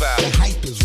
The hype is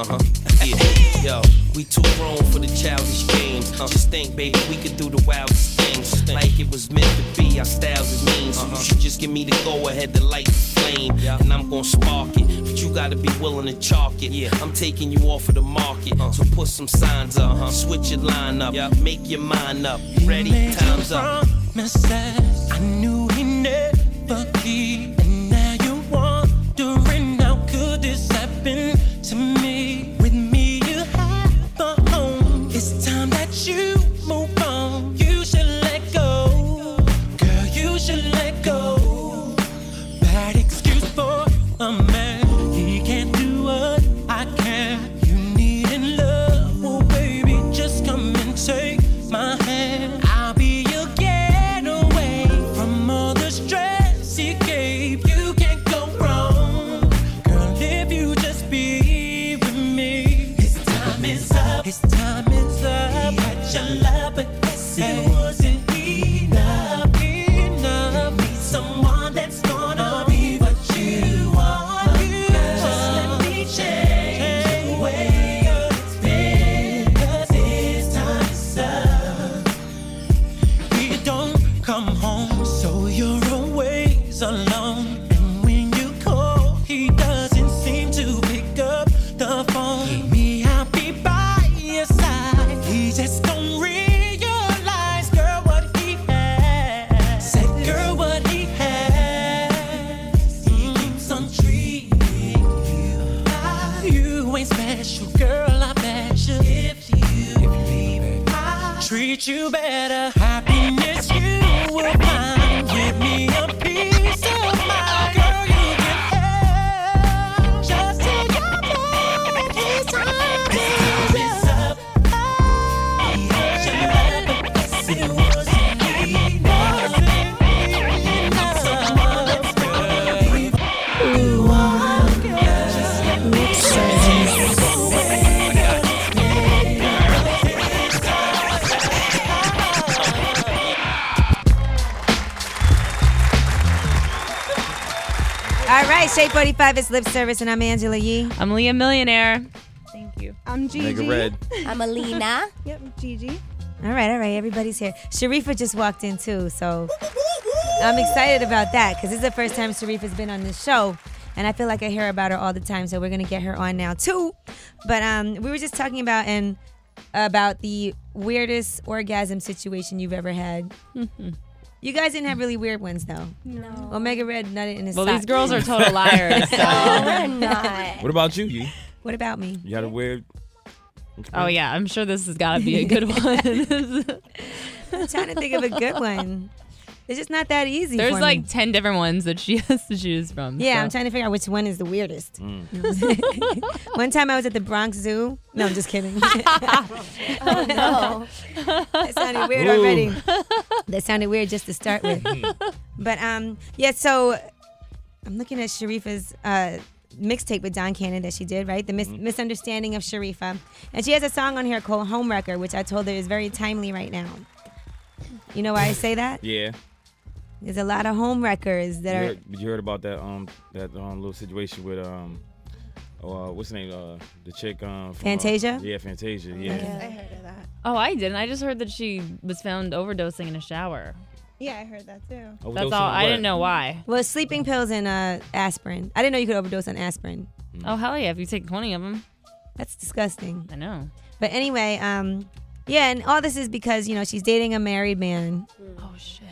Uh huh. Yeah. Yo, we too grown for the childish games. Uh-huh. Just think, baby, we could do the wildest things. Like it was meant to be, our styles is mean. So you should just give me the go ahead to light the flame. Yeah. And I'm gonna spark it. But you gotta be willing to chalk it. Yeah. I'm taking you off of the market. Uh-huh. So put some signs up. Uh-huh. Switch your line up. Make your mind up. Ready? Time's up. promises I knew he never. 45 is Lip Service, and I'm Angela Yee. I'm Leah Millionaire. Thank you. I'm Gigi. Red. I'm Alina. yep, Gigi. All right, all right. Everybody's here. Shareefa just walked in too, so I'm excited about that because this is the first time Shareefa's been on this show. And I feel like I hear about her all the time, so we're gonna get her on now too. But um, we were just talking about and about the weirdest orgasm situation you've ever had. Mm-hmm. You guys didn't have really weird ones though. No. Omega Red nutted in his Well, sock. these girls are total liars. So. No, we're not. What about you, Yee? What about me? You had a weird Oh yeah, I'm sure this has got to be a good one. I'm trying to think of a good one. It's just not that easy. There's for like me. ten different ones that she has to choose from. Yeah, so. I'm trying to figure out which one is the weirdest. Mm. one time I was at the Bronx Zoo. No, I'm just kidding. Oh no. that sounded weird Ooh. already. That sounded weird just to start with. but um, yeah. So I'm looking at Shareefa's uh, mixtape with Don Cannon that she did, right? The mis- misunderstanding of Shareefa, and she has a song on here called "Homewrecker," which I told her is very timely right now. You know why I say that? Yeah. There's a lot of homewreckers that You are. heard, you heard about that um that um little situation with um uh what's the name uh the chick um from, uh, Fantasia? yeah Fantasia yeah. I heard of that. Oh, I didn't. I just heard that she was found overdosing in a shower. Yeah, I heard that too. Overdosing That's all. I didn't know why. Well, sleeping pills and uh, aspirin. I didn't know you could overdose on aspirin. Oh hell yeah! If you take twenty of them, That's disgusting. I know. But anyway, um, yeah, and all this is because you know she's dating a married man, Oh shit.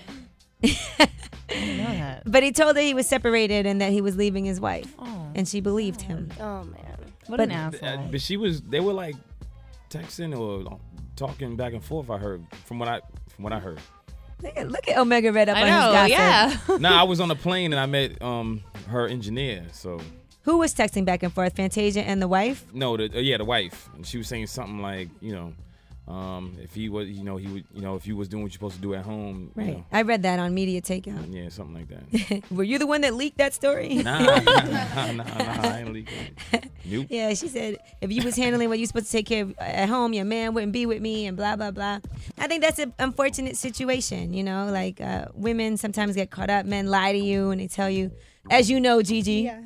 I didn't know that. but he told her he was separated and that he was leaving his wife, Oh, and she believed him. Oh man. what But- an Uh, asshole. but she was they were like texting or talking back and forth. I heard from what I from what I heard. Look at, look at Omega Red up I on know. his gossip. Yeah. nah, I was on a plane and I met um her engineer. So Who was texting back and forth? Fantasia and the wife. no, the uh, yeah the wife. And she was saying something like you know. Um, if he was, you know, he would, you know, if you was doing what you're supposed to do at home, you Right. know, I read that on Media Takeout. yeah, something like that. Were you the one that leaked that story? Nah, nah, nah, nah, I ain't leaking. Nope. Yeah, she said if you was handling what you supposed to take care of at home, your man wouldn't be with me, and blah blah blah. I think that's an unfortunate situation. You know, like uh, women sometimes get caught up. Men lie to you, and they tell you, as you know, Gigi. Yes.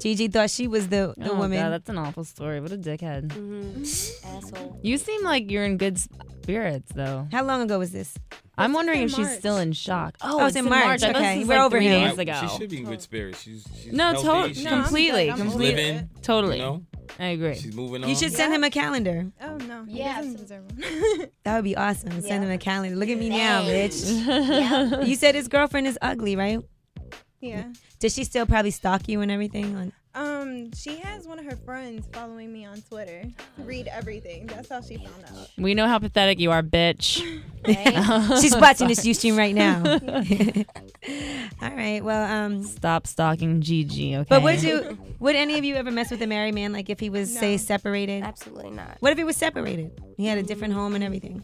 Gigi thought she was the the oh woman. god, that's an awful story. What a dickhead. Mm-hmm. Asshole. You seem like you're in good spirits though. How long ago was this? I'm wondering in if she's still in shock. Oh, Oh, it's it's in March. I thought Okay, this was we're like over three here. days ago. She should be in good spirits. She's, she's No, healthy. to- she's No, I'm completely, good. I'm completely, living. totally. You know, I agree. she's moving on. You should send him a calendar. Oh no. Yeah, doesn't so- deserve one. That would be awesome. Send Yeah. him a calendar. Look at me now, bitch. yeah. You said his girlfriend is ugly, right? Yeah. Does she still probably stalk you and everything? On Um, she has one of her friends following me on Twitter. Read everything. That's how she found out. We know how pathetic you are, bitch. She's watching this Ustream right now. All right. Well, um, Stop stalking Gigi, okay? but would you? Would any of you ever mess with a married man? Like if he was, say, separated? Absolutely not. What if he was separated? He had a different home and everything.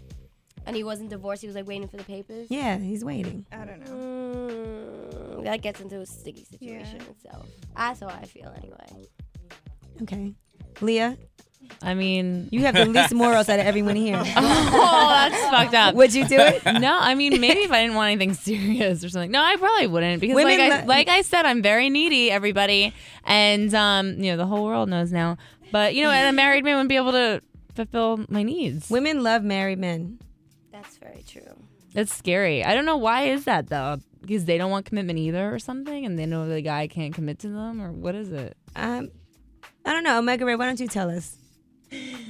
And he wasn't divorced. He was like waiting for the papers. Yeah, he's waiting. I don't know. That gets into a sticky situation itself. That's how I feel anyway. Okay. Leah, I mean, you have the least morals out of everyone here. oh, that's fucked up. Would you do it? No, I mean maybe if I didn't want anything serious or something. No, I probably wouldn't because Women like I, lo- like I said, I'm very needy, everybody, and um, you know the whole world knows now. But you know, and a married man wouldn't be able to fulfill my needs. Women love married men. That's very true. It's scary. I don't know why is that though. Because they don't want commitment either, or something, and they know the guy can't commit to them, or what is it? Um, I don't know. Omega Red, why don't you tell us?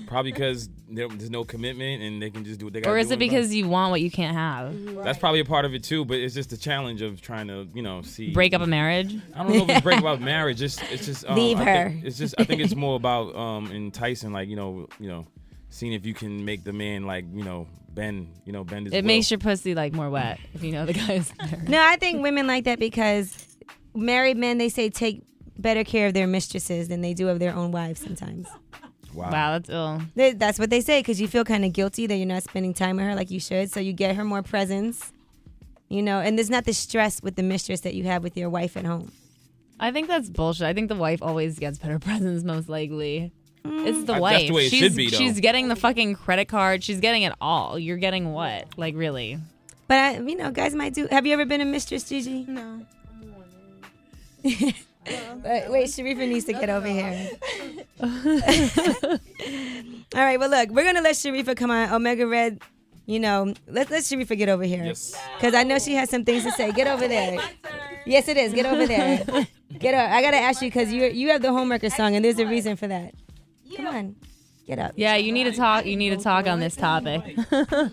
Probably because there's no commitment and they can just do what they got. Or is it because you want what you can't have? that's probably a part of it too? But it's just the challenge of trying to, you know, see Break up a marriage? I don't know if it's break up a marriage. It's it's just um, Leave I her. think It's just I think it's more about um enticing, like you know, you know, seeing if you can make the man like you know bend, you know, bend his. It will. makes your pussy like more wet if you know the guy's. No, I think women like that because married men, they say, take better care of their mistresses than they do of their own wives sometimes. wow. Wow, that's ill. They, that's what they say because you feel kind of guilty that you're not spending time with her like you should. So you get her more presents, you know, and there's not the stress with the mistress that you have with your wife at home. I think that's bullshit. I think the wife always gets better presents, most likely. It's the wife. that's the way it she's, should be, though. she's getting the fucking credit card. She's getting it all. You're getting what? Like really? But I, you know, guys might do. Have you ever been a mistress, Gigi? No. Uh, wait, Shareefa needs to get over here. All right, well, look, we're gonna let Shareefa come on. Omega Red, you know, let let Shareefa get over here. Yes. Cause I know she has some things to say. Get over there. Yes, it is. Get over there. Get up. I gotta ask you because you you have the homewrecker song, and there's a reason for that. Come on, get up. Yeah, you need to talk. You need to talk on this topic. All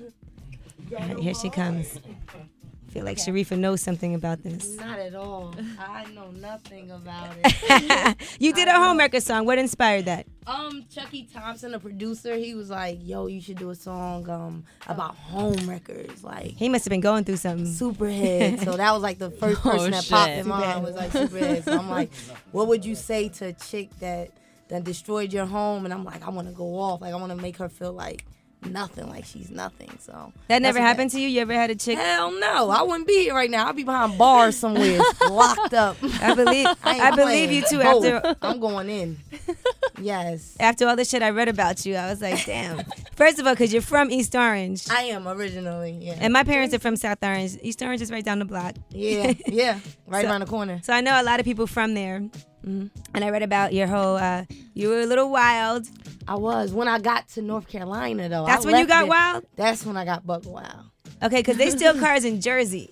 right, here she comes. I feel like Shareefa knows something about this. Not at all. I know nothing about it. you did a homewrecker song. What inspired that? Um, Chucky Thompson, the producer, he was like, "Yo, you should do a song um about home records, like He must have been going through something. Superhead." so that was like the first Oh, person that popped shit. in mind was like Superhead. So I'm like, what would you say to a chick that that destroyed your home? And I'm like, I want to go off, like I want to make her feel like nothing, like she's nothing. So That never happened to you? You ever had a chick? Hell no, I wouldn't be here right now. I'd be behind bars somewhere, locked up. I believe I, I believe you too. Both. After I'm going in. Yes, after all the shit I read about you, I was like, damn. First of all, because you're from East Orange. I am originally. Yeah, And my parents are from South Orange. East Orange is right down the block. yeah, yeah, right So- around the corner. So I know a lot of people from there. Mm-hmm. And I read about your whole, uh, you were a little wild. I was when I got to North Carolina though. That's I when you got there- wild? That's when I got buck wild. Okay, because they steal cars in Jersey.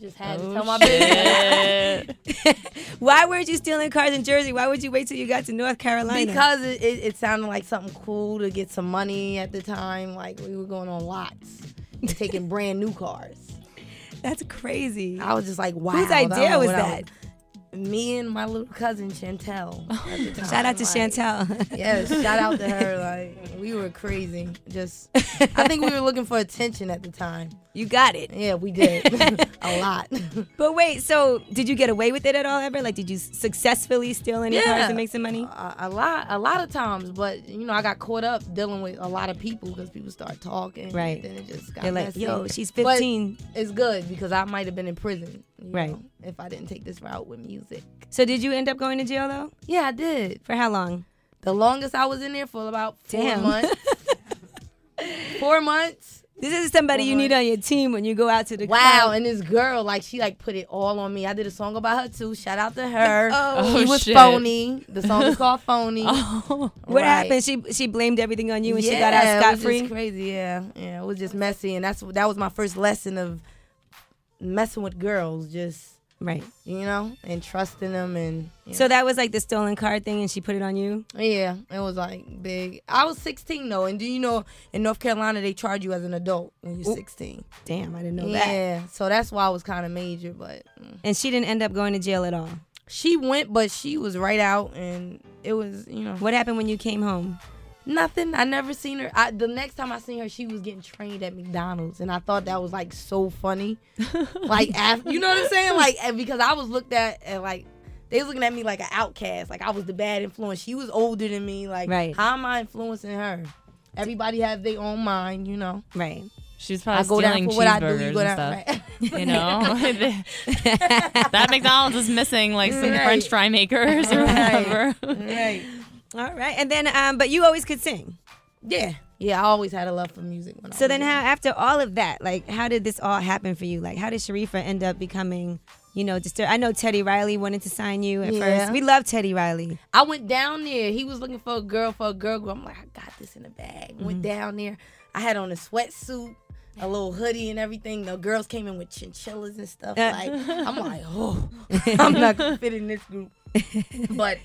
Just had to Oh, tell my business. Why weren't you stealing cars in Jersey? Why would you wait till you got to North Carolina? Because it, it, it sounded like something cool to get some money at the time. Like we were going on lots and taking brand new cars. That's crazy. I was just like, wow. Whose idea was what I that? Me and my little cousin Chantel. Shout out to Like, Chantel. Yes, shout out to her. Like we were crazy. Just, I think we were looking for attention at the time. you got it. Yeah, we did a lot. But wait, so did you get away with it at all ever? Like, did you successfully steal any cars and make some money? A, a lot, a lot of times. But you know, I got caught up dealing with a lot of people because people start talking. Right. Then it just got You're like, yo, she's But 15. it's good because I might have been in prison. Right. know, if I didn't take this route with music. So did you end up going to jail though? Yeah, I did. For how long? The longest I was in there for about four Damn. months. four months. This is somebody you need on your team when you go out to the Wow, club. and this girl, like, she like put it all on me. I did a song about her too. Shout out to her. Oh. she Oh, was shit. phony. The song is called Phony. Oh, what Right. happened? She she blamed everything on you and she got Yeah, out scot free. crazy. Yeah, yeah, it was just messy, and that's what that was my first lesson of messing with girls. Just Right. you know, and trusting them, and So know. that was like the stolen car thing, and she put it on you. yeah, it was like big. I was 16 though, and do you know in North Carolina they charge you as an adult when you're Ooh. 16? Damn, I didn't know that. Yeah, so that's why I was kind of major, but mm. And she didn't end up going to jail at all. she went, but she was right out, and it was you know What happened when you came home? Nothing. I never seen her. I, the next time I seen her, she was getting trained at McDonald's, and I thought that was like so funny. like, after, you know what I'm saying? Like, because I was looked at and like they was looking at me like an outcast, like I was the bad influence. She was older than me. Like, Right. how am I influencing her? Everybody has their own mind, you know. Right. She's I probably go down stealing for what I do. cheeseburgers You go and down, stuff. right? You know, that McDonald's is missing like some Right. French fry makers or Right. whatever. right. All right. And then, um, but you always could sing. Yeah. Yeah. I always had a love for music. When I So then, young. how after all of that, like, how did this all happen for you? Like, how did Shareefa end up becoming, you know, distur- I know Teddy Riley wanted to sign you at Yeah. first. We love Teddy Riley. I went down there. He was looking for a girl for a girl group. I'm like, I got this in the bag. Mm-hmm. Went down there. I had on a sweatsuit, a little hoodie and everything. The girls came in with chinchillas and stuff. Uh. Like I'm like, oh, I'm not gonna fit in this group. But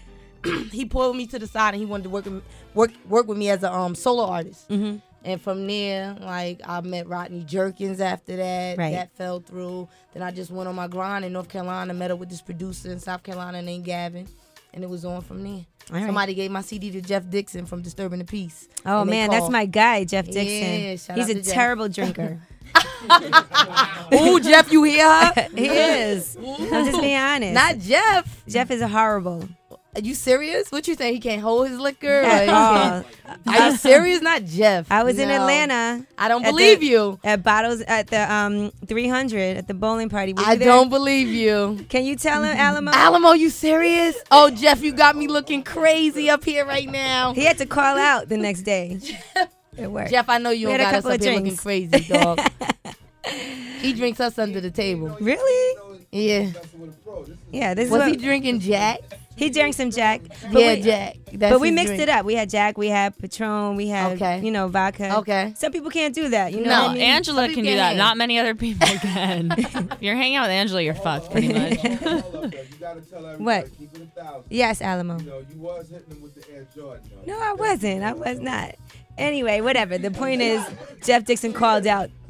he pulled me to the side and he wanted to work with- work work with me as a um solo artist. Mhm. And from there, like I met Rodney Jerkins after that. Right. That fell through. Then I just went on my grind in North Carolina, met up with this producer in South Carolina named Gavin. And it was on from there. All right. Somebody gave my CD to Jeff Dixon from Disturbing the Peace. Oh And they man, that's my guy, Jeff Dixon. Yeah, shout He's out a to Jeff. terrible drinker. Ooh, Jeff, you hear her? he is. I'm just being honest. Not Jeff. Jeff is horrible. Are you serious? What you saying? He can't hold his liquor? All. Are you serious? Not Jeff. I was in Atlanta. I don't believe the- you. At bottles at the um 300 at the bowling party. I don't believe you. Can you tell him, Alamo? Alamo, you serious? Oh, Jeff, you got me looking crazy up here right now. He had to call out the next day. It worked. Jeff, I know you don't got us up here looking crazy, dog. he drinks us under the table. Really? Yeah. Yeah, this Was he drinking Jack? He drank some Jack. But yeah, we, Jack. That's but we mixed drink. it up. We had Jack, we had Patron, we had Okay. you know vodka. Okay. Some people can't do that. You know No, what I mean? Angela Some can do that. can. Not many other people can. if you're hanging out with Angela, you're fucked pretty much. Hold up, though. You gotta tell What? Keep it a thousand. Yes, Alamo. You know, you was hitting them with the Air Jordan. though. No, I wasn't. I was not. Anyway, whatever. The point is, Jeff Dixon called out.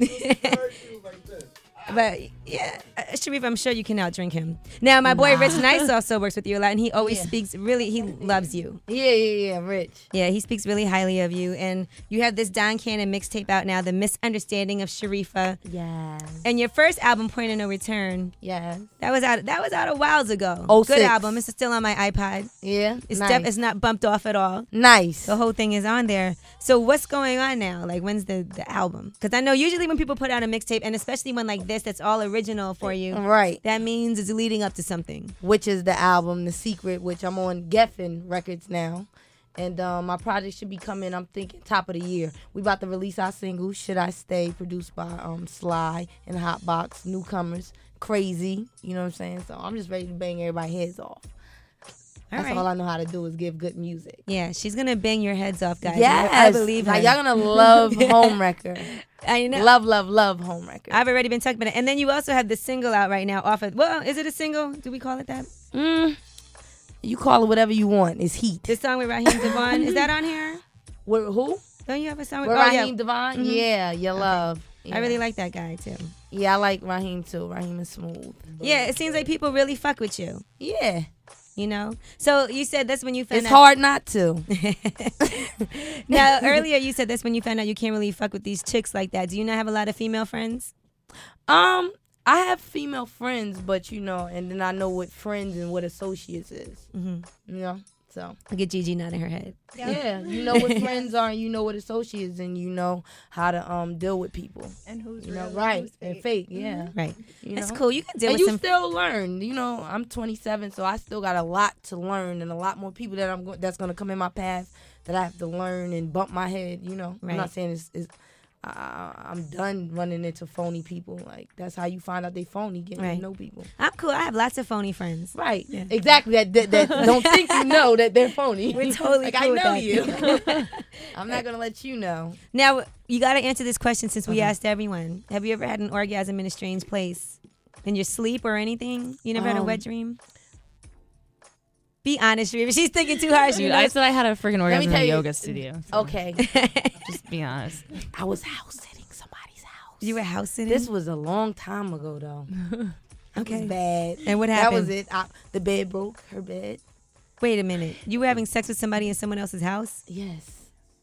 Heard you like this. But yeah, uh, Sharif, I'm sure you can outdrink him. Now, my boy Rich Nice also works with you a lot, and he always Yeah. speaks really. He loves you. Yeah, yeah, yeah, Rich. Yeah, he speaks really highly of you, and you have this Don Cannon mixtape out now, "The Misunderstanding of Shareefa." Yes. And your first album, Point of No Return. Yes. That was out. That was out a whiles ago. Oh, Good album. It's still on my iPod. Yeah. It's nice. def- it's not bumped off at all. nice. The whole thing is on there. So what's going on now? Like when's the the album? Because I know usually when people put out a mixtape, and especially one like this that's all original for you, Right. That means it's leading up to something. which is the album The Secret, which I'm on Geffen Records now. And um, my project should be coming, I'm thinking, top of the year. We about to release our single, Should I Stay, produced by um, Sly and Hotbox, newcomers, crazy. You know what I'm saying? So I'm just ready to bang everybody's heads off. All That's right. all I know how to do is give good music. Yeah, she's gonna bang your heads off, guys. Yes, I, I believe her. Like, y'all gonna love Home Wrecker. I know. Love, love, love Home Wrecker. I've already been talking about it. And then you also have the single out right now off of well, is it a single? Do we call it that? Mm, you call it whatever you want. It's heat. The song with Raheem DeVaughn. is that on here? With who? Don't you have a song with With oh, Raheem yeah. Devon? Mhm. Yeah, your love. I really like that guy too. Yeah, I like Raheem too. Raheem is smooth. Yeah, it seems like people really fuck with you. Yeah. You know? So you said that's when you found It's out hard not to. now earlier you said that's when you found out you can't really fuck with these chicks like that. Do you not have a lot of female friends? Um, I have female friends, but you know, and then I know what friends and what associates is. Mhm. You know, so Look at Gigi nodding her head. yeah, you know what friends are, and you know what associates, and you know how to um deal with people. And who's You know, and right who's and fake. fake. Yeah, Right. You That's know? cool. You can deal and with you some still learn. You know, I'm 27, so I still got a lot to learn, and a lot more people that I'm go- that's gonna come in my path that I have to learn and bump my head. You know, I'm not saying it's. it's I, I'm done running into phony people. Like that's how you find out they phony, getting Right. to know people. I'm cool. I have lots of phony friends. Right. Yeah. Exactly. That, that, that don't think you know that they're phony. We're totally like cool I know you. I'm not gonna let you know. Now you got to answer this question since we Okay. asked everyone. Have you ever had an orgasm in a strange place, in your sleep or anything? You never had a Um, wet dream? Be honest, Reba. She's thinking too hard. She Dude, I said I had a freaking me orgasm in tell a you- yoga studio. so Okay. Just be honest. I was house sitting somebody's house. you were house sitting. This was a long time ago though. It okay. was bad. And what happened? That was it. I, the bed broke. Her bed. Wait a minute. You were having sex with somebody in someone else's house, Yes.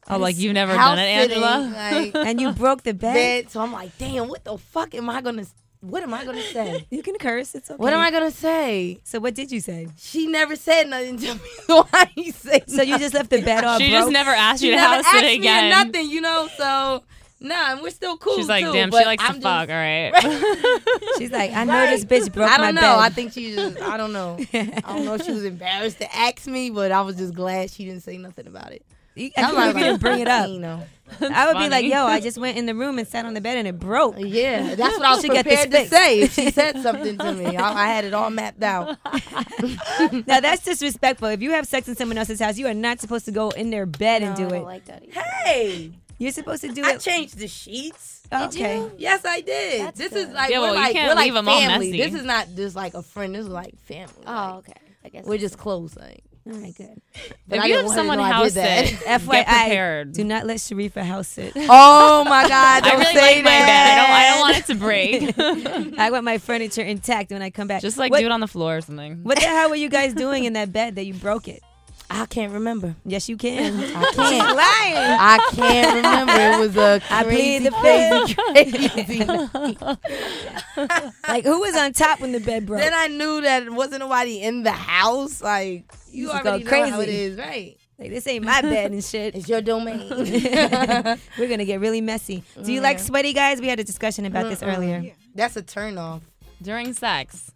Oh, like you've never done it, sitting, Angela? like, and you broke the bed. bed. So I'm like, damn. What the fuck am I gonna? What am I gonna say? You can curse. It's okay. What am I gonna say? So what did you say? She never said nothing to me. So I ain't say So you just left the bed off. She broke? just never asked She you to never house asked it me again. nothing, you know. So nah, and we're still cool. She's like, too, damn, but she likes I'm to fuck. All right. She's like, I know this bitch broke I don't know. bed. I think she just. I don't know. I don't know if she was embarrassed to ask me, but I was just glad she didn't say nothing about it. You- I I was can't like, even bring it up. You know. I would be like, yo, I just went in the room and sat on the bed and it broke. Yeah, that's what I was Should get this prepared to say if she said something to me. I, I had it all mapped out. now that's disrespectful. If you have sex in someone else's house, you are not supposed to go in their bed and do I don't it. like that. Hey, You're supposed to do I it. changed the sheets. Oh, okay. Yes, I did. That's this is like Yeah, we're well, like we're like leave 'em all family. This is not just like a friend. This is like family. Oh, Like, okay. I guess we're that's just close. Like, All right, good. but if I you have want her to someone I house that. sit, FYI, prepared. do not let Shareefa house sit. Oh my God! I Don't really say like my bed. I don't. I don't want it to break. I want my furniture intact when I come back. Just like what, do it on the floor or something. What the hell were you guys doing in that bed that you broke it? I can't remember. Yes, you can. I can't. lying. I can't remember. It was a crazy, plead the crazy, crazy. Like who was on top when the bed broke? then I knew that it wasn't nobody in the house. Like you This already going know how it crazy. is, right? Like this ain't my bed and shit. It's your domain. We're gonna get really messy. Do you like mm-hmm. sweaty guys? We had a discussion about mm-hmm. this earlier. That's a turn off. During sex.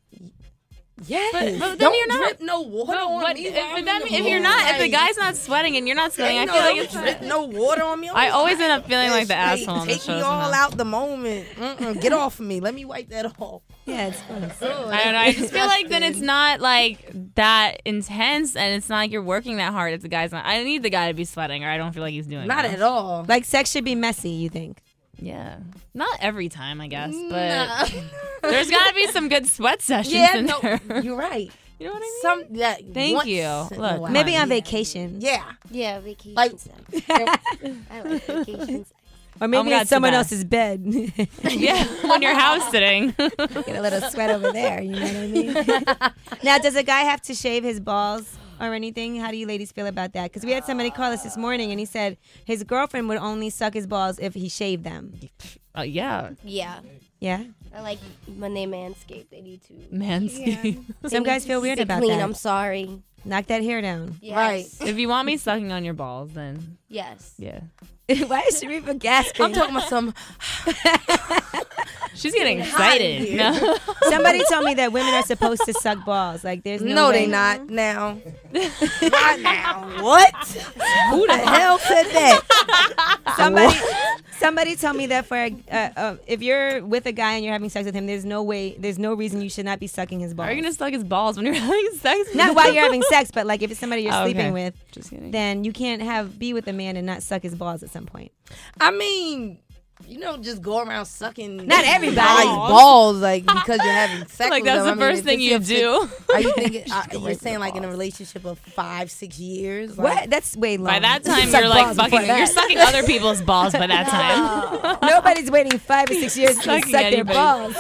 Yes. But- but then Don't you're not- drip no water But, on but me. if, while that mean, if you're not, if the guy's not sweating and you're not sweating, I feel no- like it's. drip no water on me. I always end up feeling like the Take- asshole on the Take show. me all out the moment. Mm-mm, get off of me. Let me wipe that off. Yeah, it's fun. I don't know. I just feel like then it's not like that intense, and it's not like you're working that hard. If the guy's not, I need the guy to be sweating, or I don't feel like he's doing. Not enough. at all. Like sex should be messy. You think? Yeah, not every time, I guess, but Nah. there's got to be some good sweat sessions yeah, in no, there. you're right. You know what I mean? Some that. Thank you. Look, while. Maybe on Yeah. vacation. Yeah. Yeah, vacation Like- sex. I like vacation sex. Or maybe oh God, it's someone else's bed. yeah, on your house sitting. Get a little sweat over there. You know what I mean? now, does a guy have to shave his balls or anything? How do you ladies feel about that? Because we had somebody call us this morning and he said his girlfriend would only suck his balls if he shaved them. Oh yeah, Yeah. Yeah. I like when they manscape. They need to. manscape. Some guys feel weird about clean, that. I'm sorry. Knock that hair down. Yes. Right. If you want me sucking on your balls, then Yes. yeah. Why is Shareefa gasping? I'm talking about some. She's getting excited. No. Somebody told me that women are supposed to suck balls. Like there's no, No, way. they not now. not now. What? Who the hell said that? Somebody, somebody told me that for a, uh, uh, if you're with a guy and you're having sex with him, there's no way, there's no reason you should not be sucking his balls. Are you gonna suck his balls when you're having sex? not while you're having sex, but like if it's somebody you're Oh, okay. sleeping with, Just kidding. then you can't have be with a man and not suck his balls at some point. I mean, you don't just go around sucking. Not everybody's guys' balls like because you're having sex. Like with that's them. the I mean, first if thing it's you do. fif- Are you thinking? Uh, you're saying like in a relationship of five, six years? Like, What? That's way long. By that time, you're like fucking. You're sucking other people's balls by that time. Nobody's waiting five or six years to suck Sucking their anybody's- balls.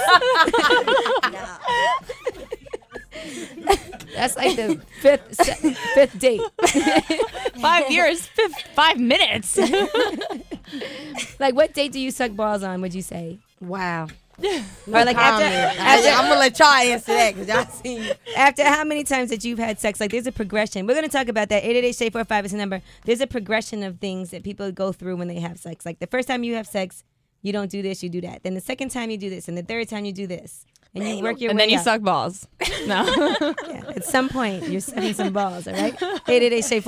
That's like the fifth se- fifth date. Five years, fif- five minutes. like what date do you suck balls on? Would you say? Wow. Or like after, after I, am gonna let y'all answer that because y'all seen. after how many times that you've had sex, like there's a progression. We're gonna talk about that. 888 is the number. There's a progression of things that people go through when they have sex. Like the first time you have sex, you don't do this, you do that. Then the second time you do this, and the third time you do this, and you work your and way then you up. suck balls. No. Yeah, at some point, you're sucking some balls. All right. 888 See,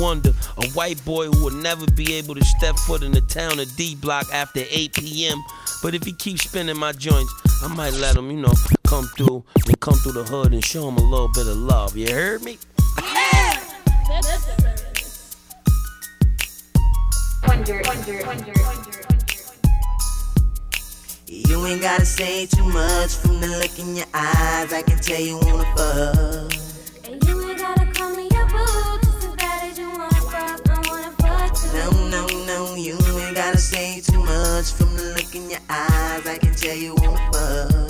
Wonder, a white boy who will never be able to step foot in the town of D Block after 8 p.m. But if he keeps spinning my joints, I might let him, you know, come through and come through the hood and show him a little bit of love. You heard me? Yeah. Wonder, wonder, wonder, You ain't gotta say too much from the look in your eyes. I can tell you wanna fuck. much from the look in your eyes. I can tell you wanna fuck.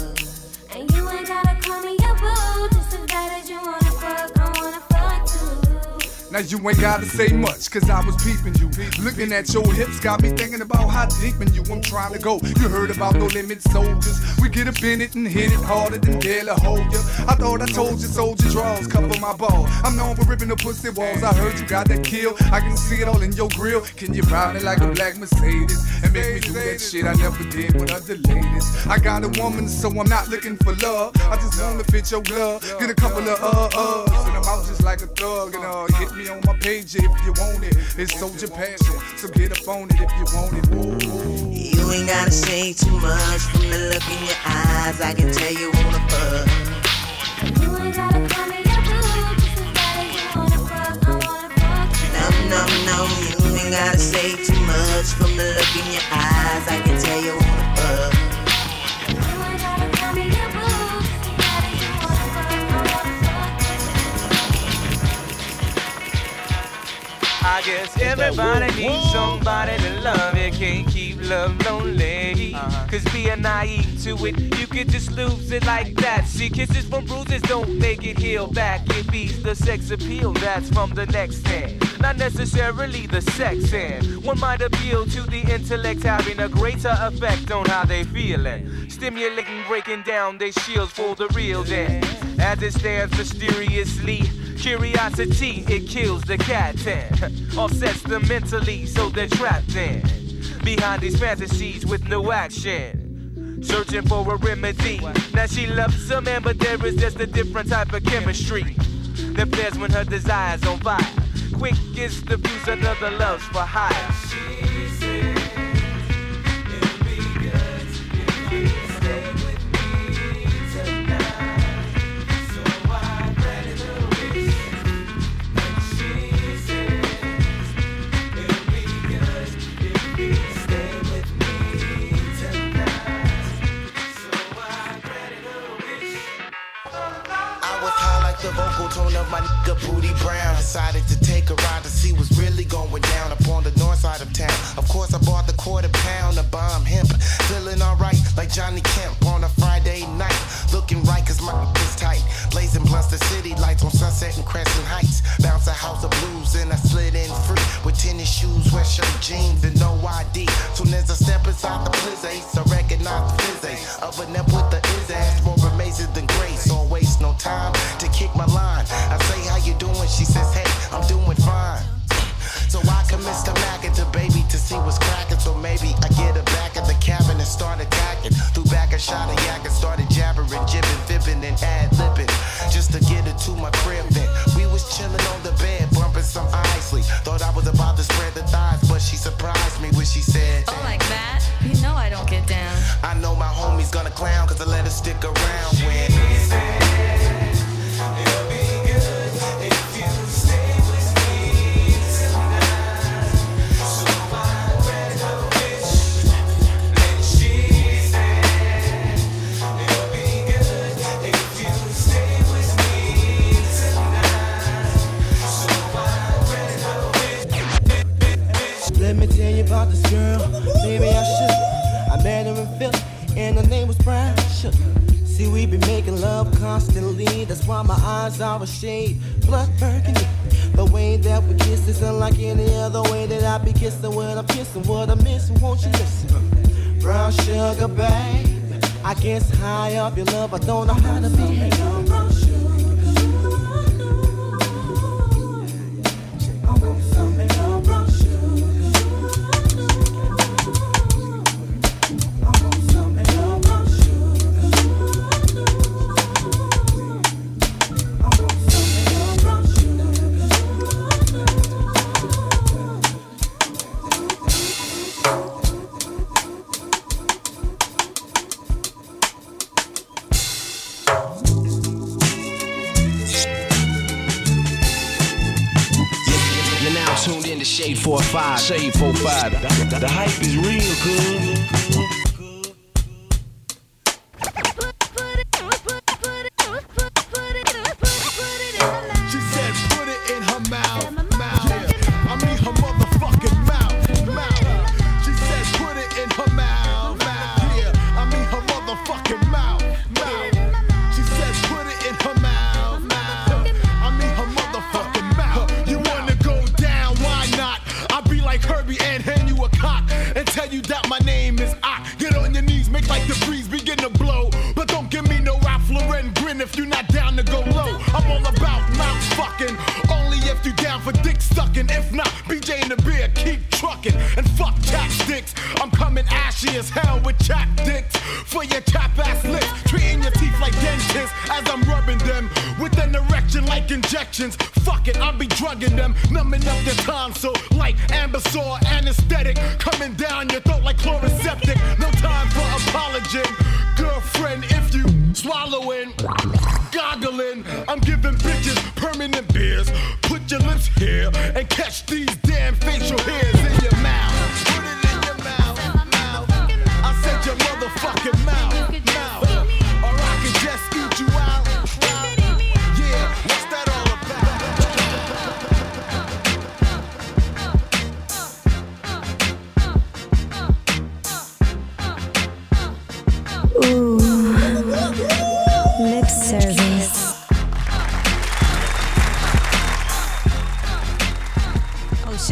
Now you ain't gotta say much, cause I was peeping you. Looking at your hips got me thinking about how deep in you I'm trying to go. You heard about no limit soldiers. We get up in it and hit it harder than barely hold you. I thought I told you soldier draws, cover my ball. I'm known for ripping the pussy walls. I heard you got that kill. I can see it all in your grill. Can you ride me like a black Mercedes and make me do that shit I never did with other ladies? I got a woman, so I'm not looking for love. I just wanna fit your glove. Get a couple of uh uhs, and I'm out just like a thug. And uh, hit me on my page if you want it. It's soldier passion, so get up on it if you want it. Ooh. You ain't gotta say too much from the look in your eyes, I can tell you wanna fuck. You ain't gotta call me your boo. Just as bad as you wanna fuck, I wanna fuck. No, no, no, you ain't gotta say too much from the look in your eyes, I can tell you I guess everybody needs somebody to love. You can't keep love lonely. Cause being naive to it, you could just lose it like that. See, kisses from bruises don't make it heal back. It beats the sex appeal that's from the next hand. Not necessarily the sex end. One might appeal to the intellect, having a greater effect on how they feeling. Stimulating, breaking down their shields for the real then. As it stands mysteriously, curiosity, it kills the cat. Offsets them mentally, so they're trapped in. Behind these fantasies with no action. Searching for a remedy. Now she loves a man, but there is just a different type of chemistry. That flares when her desire's on fire. Quick is the fuse, another loves for hire. Was high like the vocal tone of my nigga Booty Brown. Decided to take a ride to see what's really going down up on the north side of town. Of course, I bought the quarter pound of bomb hemp. Feeling alright like Johnny Kemp on a Friday night. Looking right cause my is tight. Blazing blunts the city lights on Sunset and Crescent Heights. Bounce a house of blues and I slid in free with tennis shoes, wet shirt, jeans, and no ID. Soon as I step inside the place, I recognize the fizz a nip with the is ass more amazing than grace. Don't waste no time to kick my line. I say, How you doing? She says, Hey, I'm doing fine. So I commence to Mac into baby to see what's cracking. So maybe I get her back at the cabin and start attacking. Threw back a shot of yak and started jabbering, jibbing, fibbing, and ad libbing. Just to get her to my crib then. We was chilling on the bed, bumping some isley. Thought I was about to spread the thighs, but she surprised me when she said, Oh, like that? You know I don't get down. I know my homie's gonna clown cause I let her stick around when. Let constantly. That's why my eyes are a shade blood burgundy. The way that we kiss is unlike any other way that I be kissing when I'm kissing. What I'm missing, won't you listen? Brown sugar, babe. I guess high up your love, I don't know how to behave. 45.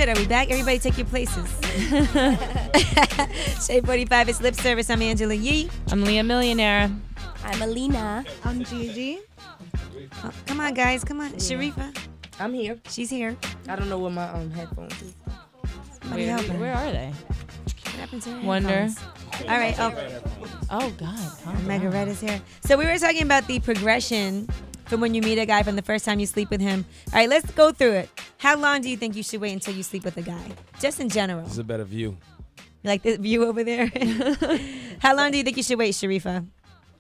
Shit, are we back? Everybody take your places. Shade 45, it's lip service. I'm Angela Yee. I'm Leah Millionaire. I'm Alina. I'm Gigi. Oh, come on, guys. Come on. Shareefa. I'm here. She's here. I don't know where my um headphones is. Somebody Where, help her. where are they? What happened to her Wonder. headphones? All right. Oh, Oh God. calm Mega. Red is here. So we were talking about the progression from when you meet a guy from the first time you sleep with him. All right, let's go through it. How long do you think you should wait until you sleep with a guy? Just in general. This is a better view. You like the view over there? How long do you think you should wait, Shareefa?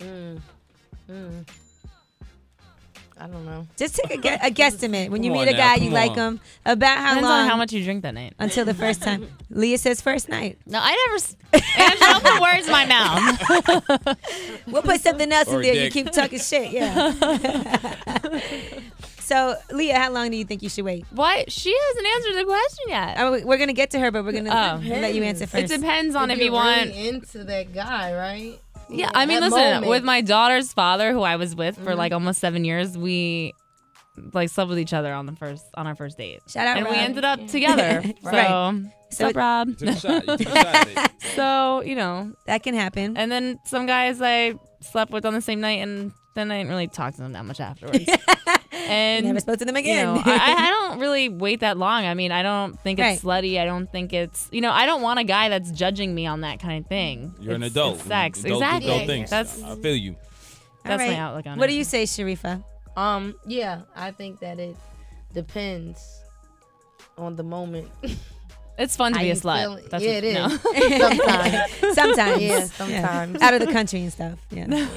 Mm. Mm. I don't know. Just take a, gu- a guesstimate. When you Come meet on a now, guy, you come like on. him. About how Depends long? on how much you drink that night. Until the first time. Leah says first night. No, I never. s- Angela, don't put words in my mouth. We'll put something else Or in there. You keep talking shit. Yeah. so, Leah, how long do you think you should wait? What? She hasn't answered the question yet. Oh, we're gonna get to her, but we're gonna Oh. let you answer first. It depends on if you're you want. really into that guy, right? Yeah, I mean, listen, moment. with my daughter's father, who I was with for Mhm. like almost seven years, we like slept with each other on the first on our first date. Shout out, and we ended up together. so, Right. so So- Rob. Took a shot. You took a shot at it. so you know that can happen. And then some guys I slept with on the same night, and then I didn't really talk to them that much afterwards. and Never spoke to them you again. know, I, I don't really wait that long. I mean, I don't think it's Right. slutty. I don't think it's you know. I don't want a guy that's judging me on that kind of thing. You're an adult. It's sex, Adult exactly. adult things. That's I feel you. that's All my outlook on What it. What do you say, Shareefa? Um, yeah, I think that it depends on the moment. It's fun to be a slut. feeling. That's yeah, what- it is. no. sometimes. Sometimes. Yeah, Yeah. sometimes. Out of the country and stuff. Yeah.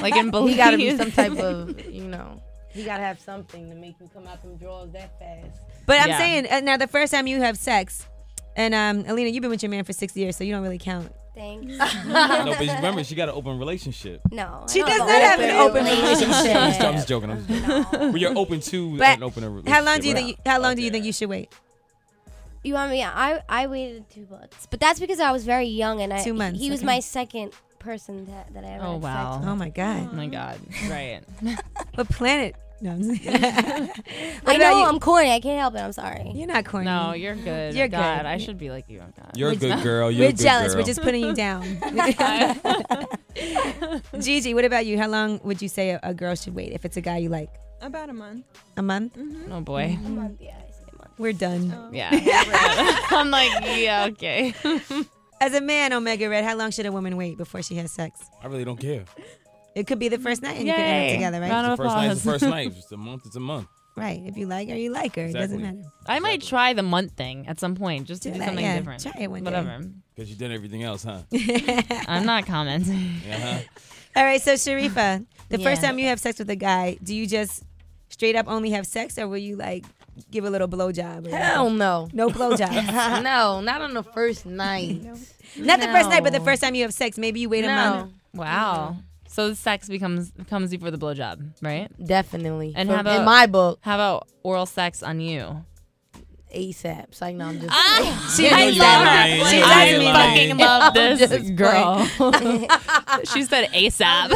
Like in He gotta be Belize. some type of, you know, he gotta have something to make you come out from drawers that fast. But I'm Yeah. saying uh, now the first time you have sex, and um, Alina, you've been with your man for six years, so you don't really count. Thanks. no, but remember, she got an open relationship. No. She does not have an open I'm relationship. I'm just joking. I'm just joking. But you're open to But an open relationship. how long do you right? think? You, how long do you think you should wait? You want me? I I waited two months, but that's because I was very young and I Two months, He was okay. my second person that, that I ever. Oh wow. Sex. Oh my god. Uh-huh. Oh my god. Right. What planet? No, I'm just- I know you? I'm corny. I can't help it. I'm sorry. You're not corny. No, you're good. You're God, good. I should be like you. Oh, God. You're a good girl. You're We're good jealous. girl. We're just putting you down. Gigi, what about you? How long would you say a, a girl should wait if it's a guy you like? About a month. A month? Oh boy. A month, yeah, I say a month. We're done. Yeah. I'm like, yeah, okay. As a man, Omega Red, how long should a woman wait before she has sex? I really don't care. It could be the first night and you can end Yay. it together, right? Round The of first night is the first night. It's a month. It's a month. Right. If you like her, you like her. It doesn't matter. I might try the month thing at some point just to Do do that, something yeah. different. Try it one day. Whatever. Because you did everything else, huh? I'm not commenting. Uh-huh. All right, so Shareefa, the first time you have sex with a guy, do you just straight up only have sex or will you like give a little blowjob? or Hell anything? no. No blowjob. no, not on the first night. Not the first night, but the first time you have sex. Maybe you wait a month. Wow. So the sex becomes comes before the blowjob, right? Definitely. And From- how about in my book, How about oral sex on you? ASAP. So like, no, I'm just. Ah, She I love lie. her. She I doesn't fucking love this girl. she said ASAP.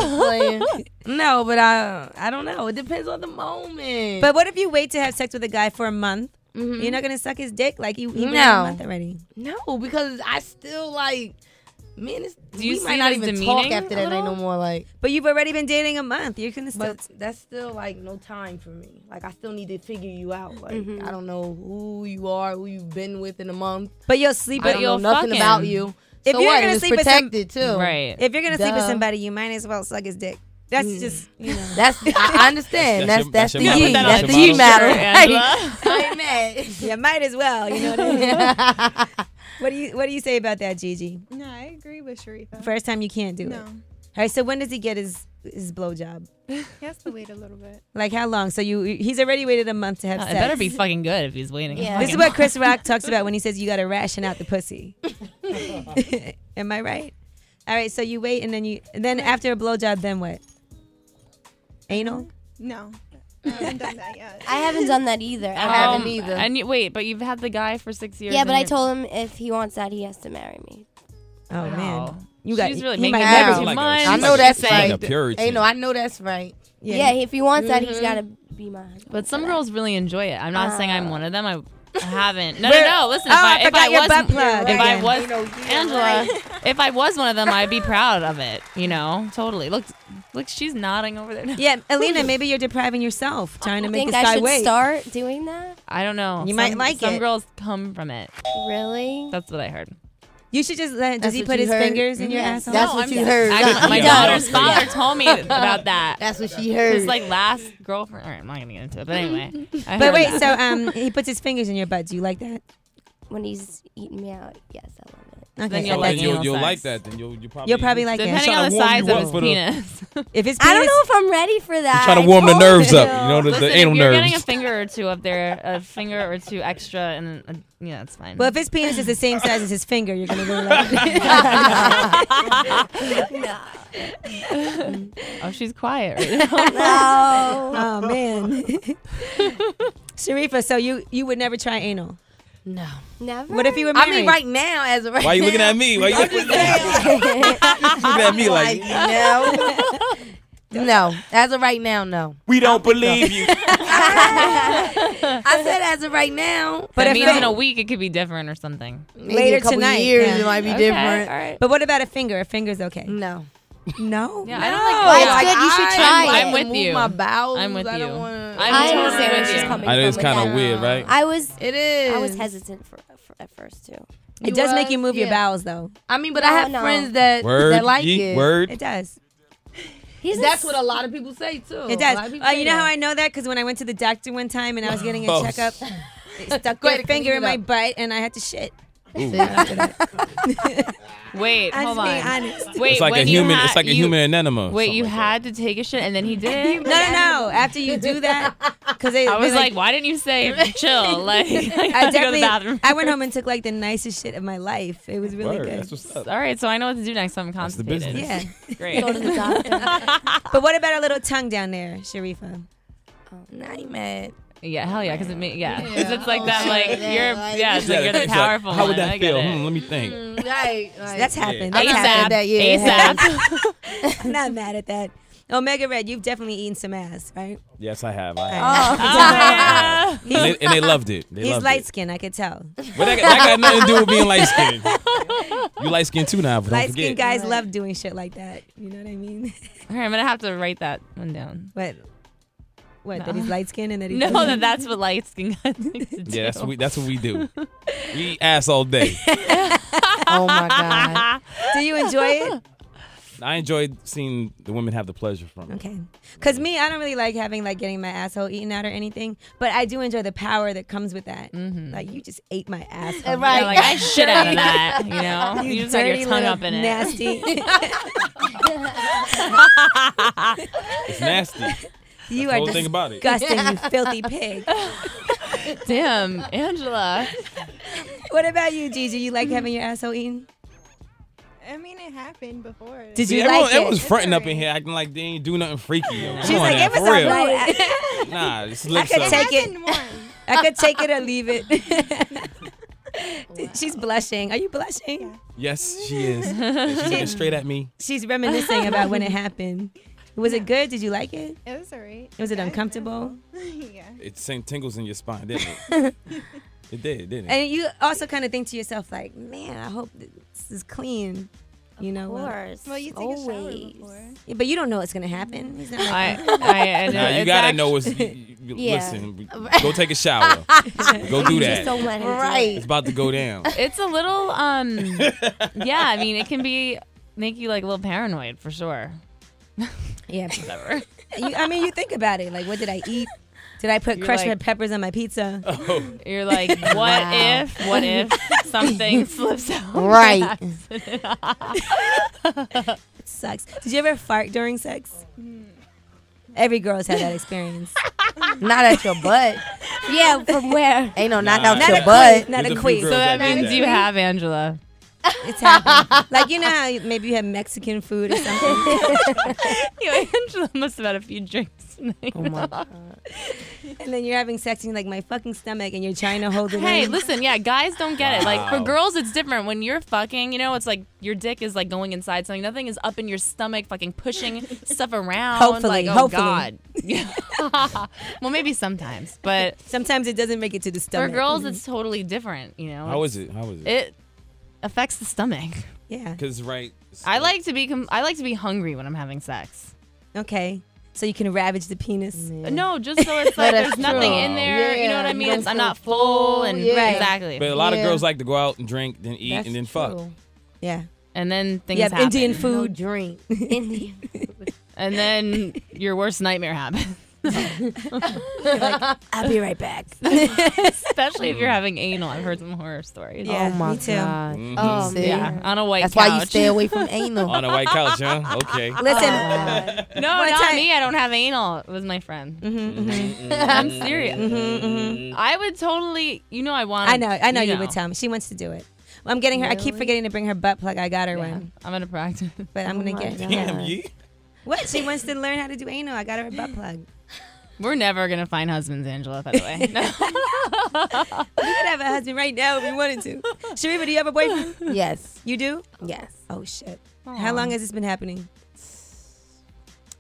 no, but I I don't know. It depends on the moment. But what if you wait to have sex with a guy for a month? Mhm. You're not gonna suck his dick like you. He No. month already. no, because I still like Man, it's, Do you we might not even talk after that night no more. Like, But you've already been dating a month. You can still. but that's still like no time for me. Like, I still need to figure you out. Like, Mhm. I don't know who you are, who you've been with in a month. But you'll sleep. I don't know nothing fuck about you. If So you're what? gonna sleep with some- protected too, Right. If you're gonna sleep with somebody, you might as well suck his dick. That's Mm. just you know. That's I, I understand. That's That's your- that's, that's the your ye. That's That's the your ye matter. Right? I ain't mad. you might as well. You know what I mean? what do you What do you say about that, Gigi? No, I agree with Shareefa. First time you can't do it. No. it. All right. So when does he get his his blowjob? He has to wait a little bit. Like how long? So you he's already waited a month to have Uh, sex. it better be fucking good if he's waiting. Yeah. This is what Chris Rock talks about when he says you got to ration out the pussy. Am I right? All right. So you wait, and then you and then after a blowjob, then what? Anal. No, I haven't done that yet. I haven't done that either. I Um, And you, wait, but you've had the guy for six years. Yeah, but and I you're- told him if he wants that, he has to marry me. Oh Wow. man, you got. She's really he making might it never too do- much. I know that's She's right. saying- Like a Puritan. Hey, no, I know that's right. Yeah, if he wants that, he's got to be my husband. But some girls really enjoy it. I'm not saying I'm one of them. I I haven't. No, Where- no, no. Listen, Oh, if ah, I, I if I was, butt plug if I was You know, Angela, right. if I was one of them, I'd be proud of it. You know, totally. Look, look, she's nodding over there. Now. Yeah, Alina, maybe you're depriving yourself trying to You make think this I guy should wait. start doing that? I don't know. You Some- might like some it. girls come from it. Really? That's what I heard. You should just let. Does he put his heard? fingers in your Yes. asshole? That's No, what I'm- you heard. I- my daughter's father told me about that. That's what she It heard. was like last girlfriend. All right, I'm not gonna get into it, but anyway. But wait, that. so um, he puts his fingers in your butt. Do you like that? When he's eating me out, yes, I love it. Okay, Then so you'll Oh, like then you'll, anal you'll like that. Then you'll you probably You'll probably like it. Depending on the size of his penis. If his I don't know if I'm ready for that. trying to warm the nerves up. you. You know the, Listen, the if anal you're nerves. getting a finger or two up there, a finger or two extra, and uh, yeah, it's fine. well, if his penis is the same size as his finger, you're gonna really like oh, she's quiet right now. No. oh man, Shareefa. So you you would never try anal? No. Never. What if you were I mean, right now, as of right Why you looking now- at me? Why you looking looking at me like no, no. As of right now, no. we don't believe you? I said as of right now. But if it means in a week it could be different or something. Maybe Later a couple tonight, years, yeah. it might be Okay, different. all right. But what about a finger? A finger's okay. No. No. Yeah, I don't No, like. Why yeah, it's good, you should I try like it. I'm with you. My bowels. I'm with you. I don't wanna, I'm I totally understand where with she's you. coming I know it's with kind of weird, right? I was It is. I was hesitant for, for at first too. It You does make you move your bowels though. I mean, but No, I have no. friends that Word, that like yeet, it. word. It does. He's That's s- what a lot of people say too. It does. lot of Uh, you know how. I know that? Because when I went to the doctor one time and I was getting a Oh. checkup, they stuck my finger in my butt and I had to shit. Ooh. Wait, I'm hold just being on. honest. Wait, It's like a you human. had- It's like a you- human enema. Wait, something you like had to take a shit and then he did? No, no, no. After you do that, because I was like, why didn't you say chill? Like, I I have to go to the definitely, bathroom. I went home and took like the nicest shit of my life. It was really Word, good. That's what's up. All right, so I know what to do next time I'm That's the constipated. business. Yeah. Great. go to the doctor. But what about a little tongue down there, Shareefa? Nah, I ain't mad. Yeah, hell yeah, because it ma- yeah, 'Cause Yeah. it's like Oh, that. Like you're, yeah, it's like you're the it's like, powerful How would one. that get feel? it. Hmm, let me think. Mm, right, right. That's happened. I That's happened. that, yeah, it. ASAP. I'm not mad at that. Omega Red, you've definitely eaten some ass, right? Yes, I have. I Oh, have. yeah. And, they, and they loved it. They He's loved light it. skinned, I could tell. But that, got- that got nothing to do with being light skinned. You light skinned too now, but don't Light skinned forget. guys love doing shit like that. You know what I mean? All right, I'm gonna have to write that one down. What? What? That he's light skinned and that he No, that that's what light skin guys like to do. Yeah, that's what we, that's what we do. We eat ass all day. Oh my god. Do you enjoy it? I enjoyed seeing the women have the pleasure from it. Okay. Cause me, I don't really like having like getting my asshole eaten out or anything, but I do enjoy the power that comes with that. Mm-hmm. Like you just ate my asshole. Uh, right. Yeah, like I shit out of that. You know, You you, just had your dirty tongue little up in it. nasty. It's nasty. You the are whole thing about it. disgusting, you filthy pig. Damn, Angela. What about you, Gigi? You like having your asshole eaten? I mean, it happened before. Did See, you everyone, like it? everyone's fronting up in here, acting like they ain't do nothing freaky. Yo. Come She's on like, now, it was for real. alright. Nah, it's I lips could up. take happened it. once. I could take it or leave it. She's blushing. Are you blushing? Yes, she is. And She's looking straight at me. She's reminiscing about when it happened. Was it good? Did you like it? It was alright. Was it Yeah, uncomfortable? yeah. It sent tingles in your spine, didn't it? it did, didn't it? And you also kind of think to yourself, like, man, I hope this is clean. You know. uh, course. Well, you take a shower Always. before. yeah, but you don't know what's gonna happen. It's like- I, I, I know. Nah, you gotta act- know what's. You, you- Yeah. Listen, go take a shower. go do Just that. don't let him Right. It's about to go down. It's a little, um, yeah. I mean, it can be make you like a little paranoid for sure. yeah. Whatever. You, I mean, you think about it. Like, what did I eat? Did I put You're crushed like- red peppers on my pizza? Oh. You're like, what Wow. if? What if something slips out? by Right. accident? It sucks. Did you ever fart during sex? Every girl's had that experience. Not at your butt. Yeah, from where? Ain't no not Nah. out Not your a butt. queen, not There's a a few queen. girls so that that did means that. you have Angela. It's happening. like you know how you- maybe you have Mexican food or something, Yo, Angela must have had a few drinks tonight. Oh my god. and then you're having sex and you're like my fucking stomach, and you're trying to hold it Hey, in. listen, yeah, guys don't get it. Like for Wow. girls, it's different. When you're fucking, you know, it's like your dick is like going inside something. Nothing is up in your stomach, fucking pushing stuff around. Hopefully, like, oh hopefully. God. well, maybe sometimes, but Sometimes it doesn't make it to the stomach. for stomach. girls, mm-hmm. it's totally different. You know, How It's- is it? How is it? It affects the stomach. yeah. Because right. I like to be com- I like to be hungry when I'm having sex. Okay. So you can ravage the penis. No, just so it's like that's there's nothing in there. you know what I mean? It's, I'm not full and yeah. exactly. But a lot of girls like to go out and drink, then eat, That's and then fuck. true. Yeah. and then things You have happen. Indian No food. drink. Indian. and then your worst nightmare happens. I'll be right back. Especially if you're having anal. I've heard some horror stories. Yeah, oh my me too. god. Mhm. Oh, See? Yeah, on a white That's couch. why you stay away from anal. On a white couch, huh? Okay. Listen. no, not time- me. I don't have anal. It was my friend. Mm-hmm, mm-hmm. I'm serious. Mm-hmm, I would totally. You know, I want. I know. I know you, would tell me. She wants to do it. I'm getting her. I keep forgetting to bring her butt plug. I got her Yeah, one, I'm gonna practice. but I'm Oh gonna get. God. Damn, Yeah. Ye. What? She wants to learn how to do anal. I got her a butt plug. We're never gonna find husbands, Angela. By the way. No. We could have a husband right now if we wanted to. Shareefa, do you have a boyfriend? Yes. You do? Yes. Oh shit. How long has this been happening?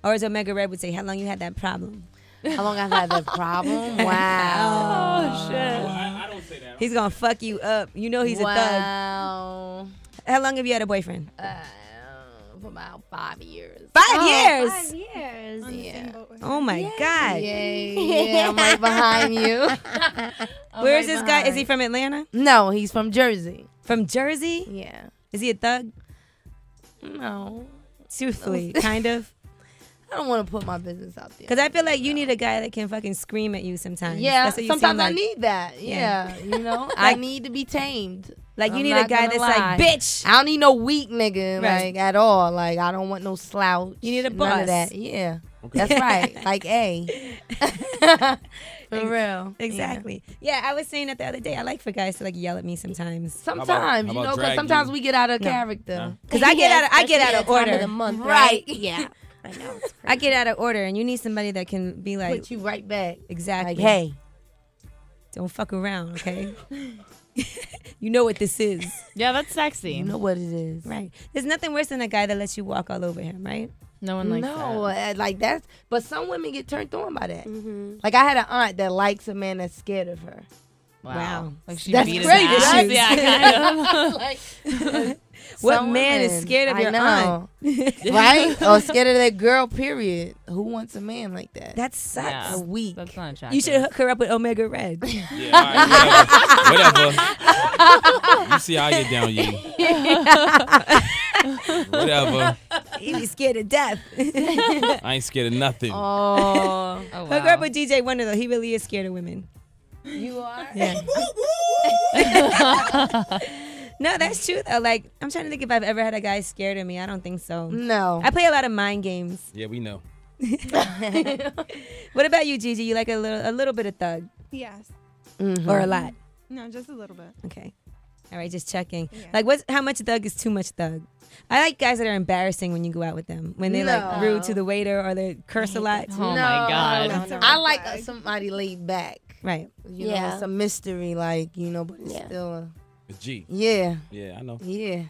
Or as Omega Red would say, how long you had that problem? How long I've had that problem? Wow. oh shit. I, I don't say that. He's gonna fuck you up. You know he's a thug. wow. How long have you had a boyfriend? Uh, for about five years. Five oh, years. Five years. Yeah. Oh my god. Yeah, yeah, I'm right behind you. Where is this guy? Is he from Atlanta? No, he's from Jersey. From Jersey? Yeah. Is he a thug? No. Truthfully, kind of. I don't want to put my business out there. Because I feel like you need a guy that can fucking scream at you sometimes. Yeah, That's what you seem sometimes I need that. Yeah. Yeah, you know, I Like- need to be tamed. Like you I'm need a guy that's lie. like, bitch. I don't need no weak nigga Right. like at all. Like I don't want no slouch. You need a None boss. of that. Yeah, that's right. Like a. For real. Exactly. Yeah. I was saying that the other day. I like for guys to like yell at me sometimes. Sometimes how you about know, because sometimes you? we get out of No. character. Because I get out. Of, I get out of Especially at the time order. of the month, Right. right? Yeah. I know. It's I get out of order, and you need somebody that can be like, Put you right back. exactly. Like hey, don't fuck around, okay? you know what this is, Yeah, that's sexy. you know what it is. right? There's nothing worse than a guy that lets you walk all over him, right? No one likes no, that. uh, like that's. But some women get turned on by that. Mm-hmm. Like I had an aunt that likes a man that's scared of her. Wow. Like she That's beat his crazy, ass. Yeah, kind of. like, What some man is scared of I your know. aunt? right? Or scared of that girl. Period. Who wants a man like that? That sucks. Yeah. a week. That's not attractive. You should hook her up with Omega Red. Yeah, all right, whatever. whatever. you see how I get down, you. whatever. He be scared to death. I ain't scared of nothing. Oh, Oh, Hook her wow. up with DJ Wonder though. He really is scared of women. you are. Yeah. No, that's true though. Like I'm trying to think if I've ever had a guy scared of me. I don't think so. No. I play a lot of mind games. Yeah, we know. What about you, Gigi? You like a little a little bit of thug Yes. Mhm. or a lot? No, just a little bit. Okay. All right, just checking. Yeah. Like what's how much thug is too much thug? I like guys that are embarrassing when you go out with them. When they're like rude to the waiter or they curse a lot. Oh my God. That's a I like somebody laid back. Right. You know, Yeah. it's a mystery, like you know, but it's Yeah. still a It's G. yeah, Yeah, I know. yeah.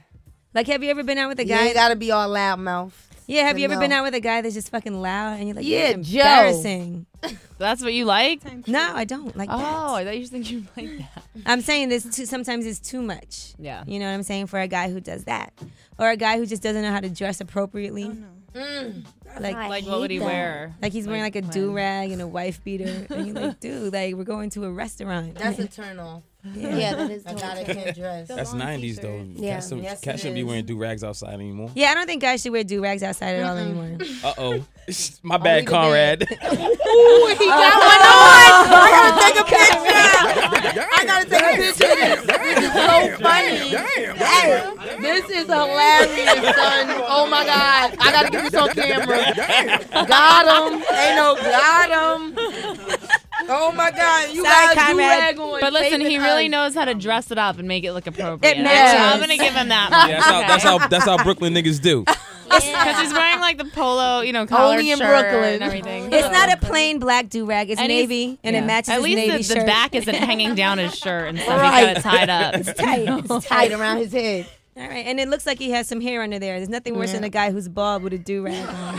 Like, have you ever been out with a You guy? ain't gotta be all loud mouth. yeah, have you ever been out with a guy that's just fucking loud and you're like, Yeah, yeah, Joe. embarrassing. That's what you like? No, I don't like that. Oh. I thought you were thinking like that. I'm saying this too. Sometimes it's too much. Yeah. You know what I'm saying for a guy who does that, or a guy who just doesn't know how to dress appropriately. Mm. Like, Like, what would he wear? Like he's wearing Like, like, a do rag and a wife beater, and you're like, dude, like we're going to a restaurant. That's a turn off. Yeah. Yeah, that is a guy that can't dress. That's 90s though. Yeah. Cats, don't- Yes, cats shouldn't be wearing do rags outside anymore. Yeah, I don't think guys should wear do rags outside at all anymore. Uh oh. My bad, Conrad. Ooh, he got one on. I gotta take a picture. I gotta take a picture. of This This is so funny. Hey, this is hilarious, son. Oh my god, I gotta get this on camera. Got him. Ain't no got him. Oh my god, you Sorry, got do rag on. But listen, he really us. knows how to dress it up and make it look appropriate. It matches. I'm gonna give him that. much. Yeah, that's how that's how that's how Brooklyn niggas do. Because he's wearing like the polo, you know, collared Only in shirt Brooklyn. and everything. It's not a plain black do rag. It's And navy, and yeah. it matches At his least navy the, shirt. the back isn't hanging down his shirt and stuff. Right. He's got it tied up. It's tight. It's tight around his head. All right, and it looks like he has some hair under there. There's nothing worse than a guy who's bald with a do rag on.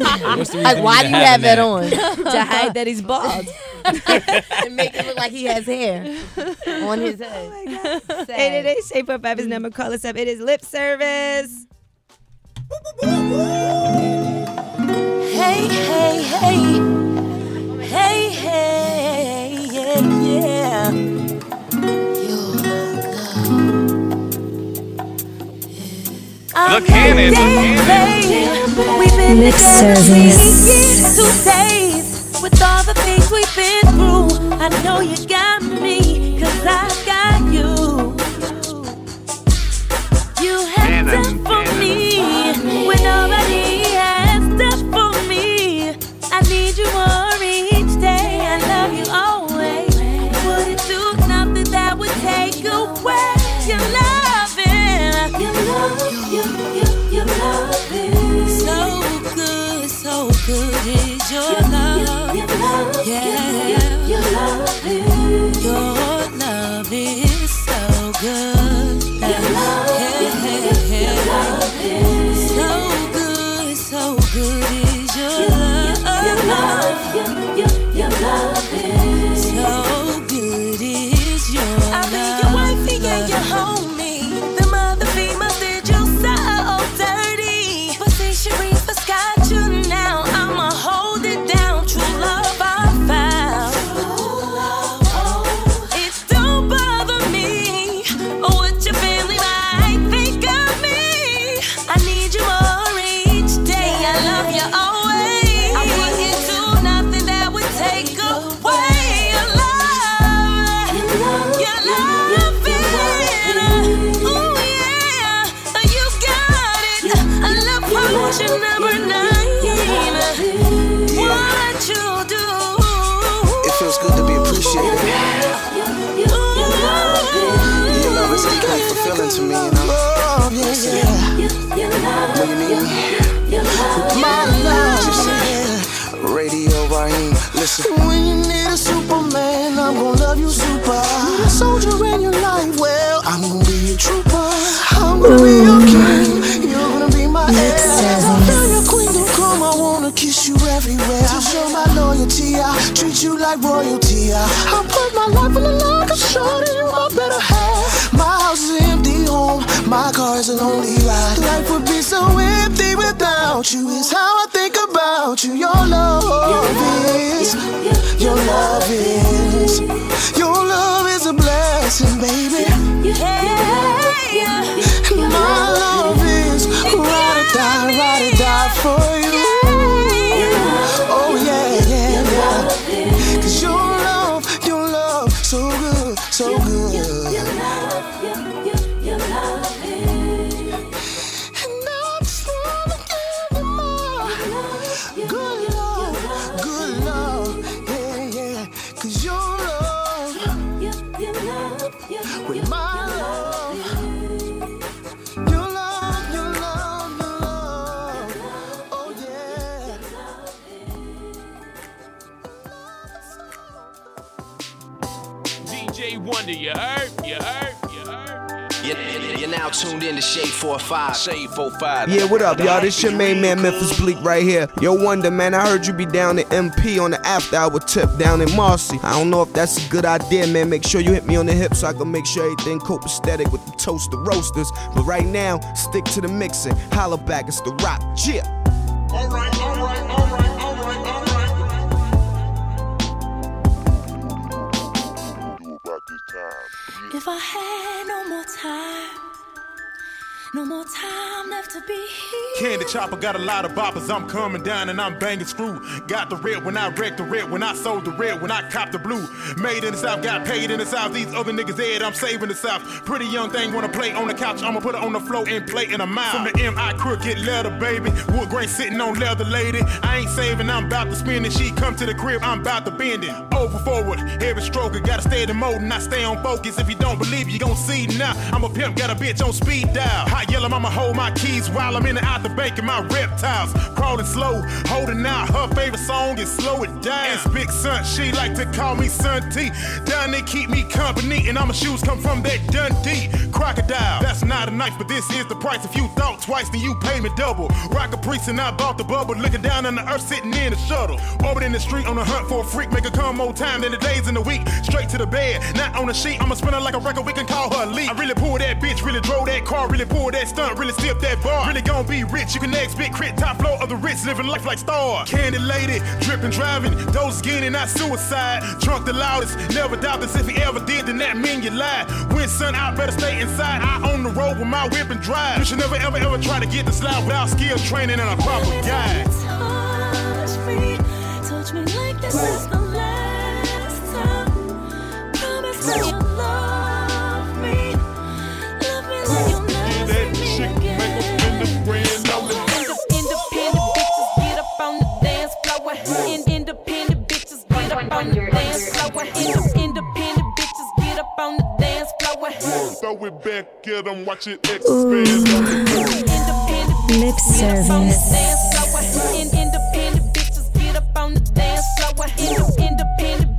Like, why do you having have that that? on? to hide that he's bald. and make it look like he has hair on his head. Oh Hey, it is Shape Up Five his number. Call us up. It is lip service. Hey, hey, hey. Hey, hey, yeah, yeah. Look in it, look in. We've been Lip service. two days. With all the things we've been through, I know you gonna be king, you're gonna be my come, I wanna kiss you everywhere. To show my loyalty, I treat you like royalty. I, I put my life on the line, cause you my better half. My house is empty home, my car is a lonely ride. Life would be so empty without you. Is how I think about you. Your love is, your love is, tuned in to Shade 45. Shade 45. Yeah, what up, y'all? This your main man, Memphis Bleek, right here. Yo, Wonder, man, I heard you be down at MP on the after hour tip down in Marcy. I don't know if that's a good idea, man. Make sure you hit me on the hip so I can make sure everything copacetic with the toaster roasters. But right now, stick to the mixing. Holla back, it's the rock. Chip. If I had no more time, no more time left to be here. Candy Chopper got a lot of boppers. I'm coming down and I'm banging screw. Got the red when I wrecked the red, when I sold the red, when I copped the blue. Made in the South, got paid in the South. These other niggas dead, I'm saving the South. Pretty young thing wanna play on the couch. I'ma put it on the floor and play in a mouth. From the M.I. crooked leather, baby. Wood grain sitting on leather, lady. I ain't saving, I'm about to spend it. She come to the crib, I'm about to bend it. Over forward, every stroker, gotta stay in the mode and I stay on focus. If you don't believe, you gon' see now. I'm a pimp, got a bitch on speed dial. Hot yellow, I'ma hold my keys while I'm in and out the bank in my reptiles. Crawling slow, holding out. Her favorite song is Slow It Down. It's Big Sun, she like to call me Sun T. Down they keep me company, and all my shoes come from that Dundee. Crocodile, that's not a knife, but this is the price. If you thought twice, then you pay me double. Rock a priest and I bought the bubble. Looking down on the earth, sitting in the shuttle. Orbiting the street on the hunt for a freak. Make her come more time than the days in the week. Straight to the bed, not on the sheet. I'ma spin her like a record, we can call her elite. I really pull that bitch, really drove that car, really pull that stunt, really step that bar. Really gonna be rich, you can next big crit, top floor of the rich, living life like star. Candy lady, dripping, driving, those skinny, not suicide. Drunk the loudest, never doubt this. If he ever did, then that mean you lied. When sun out, better stay inside. I own the road with my whip and drive. You should never ever ever try to get the slide without skill training and a proper guide. Touch me like this is the last time. Promise dance floor. Inde- Independent bitches get up on the dance floor. Throw it back, get 'em, watch it expand. Lip service. In- Independent bitches get up on the dance floor. Independent bitches get up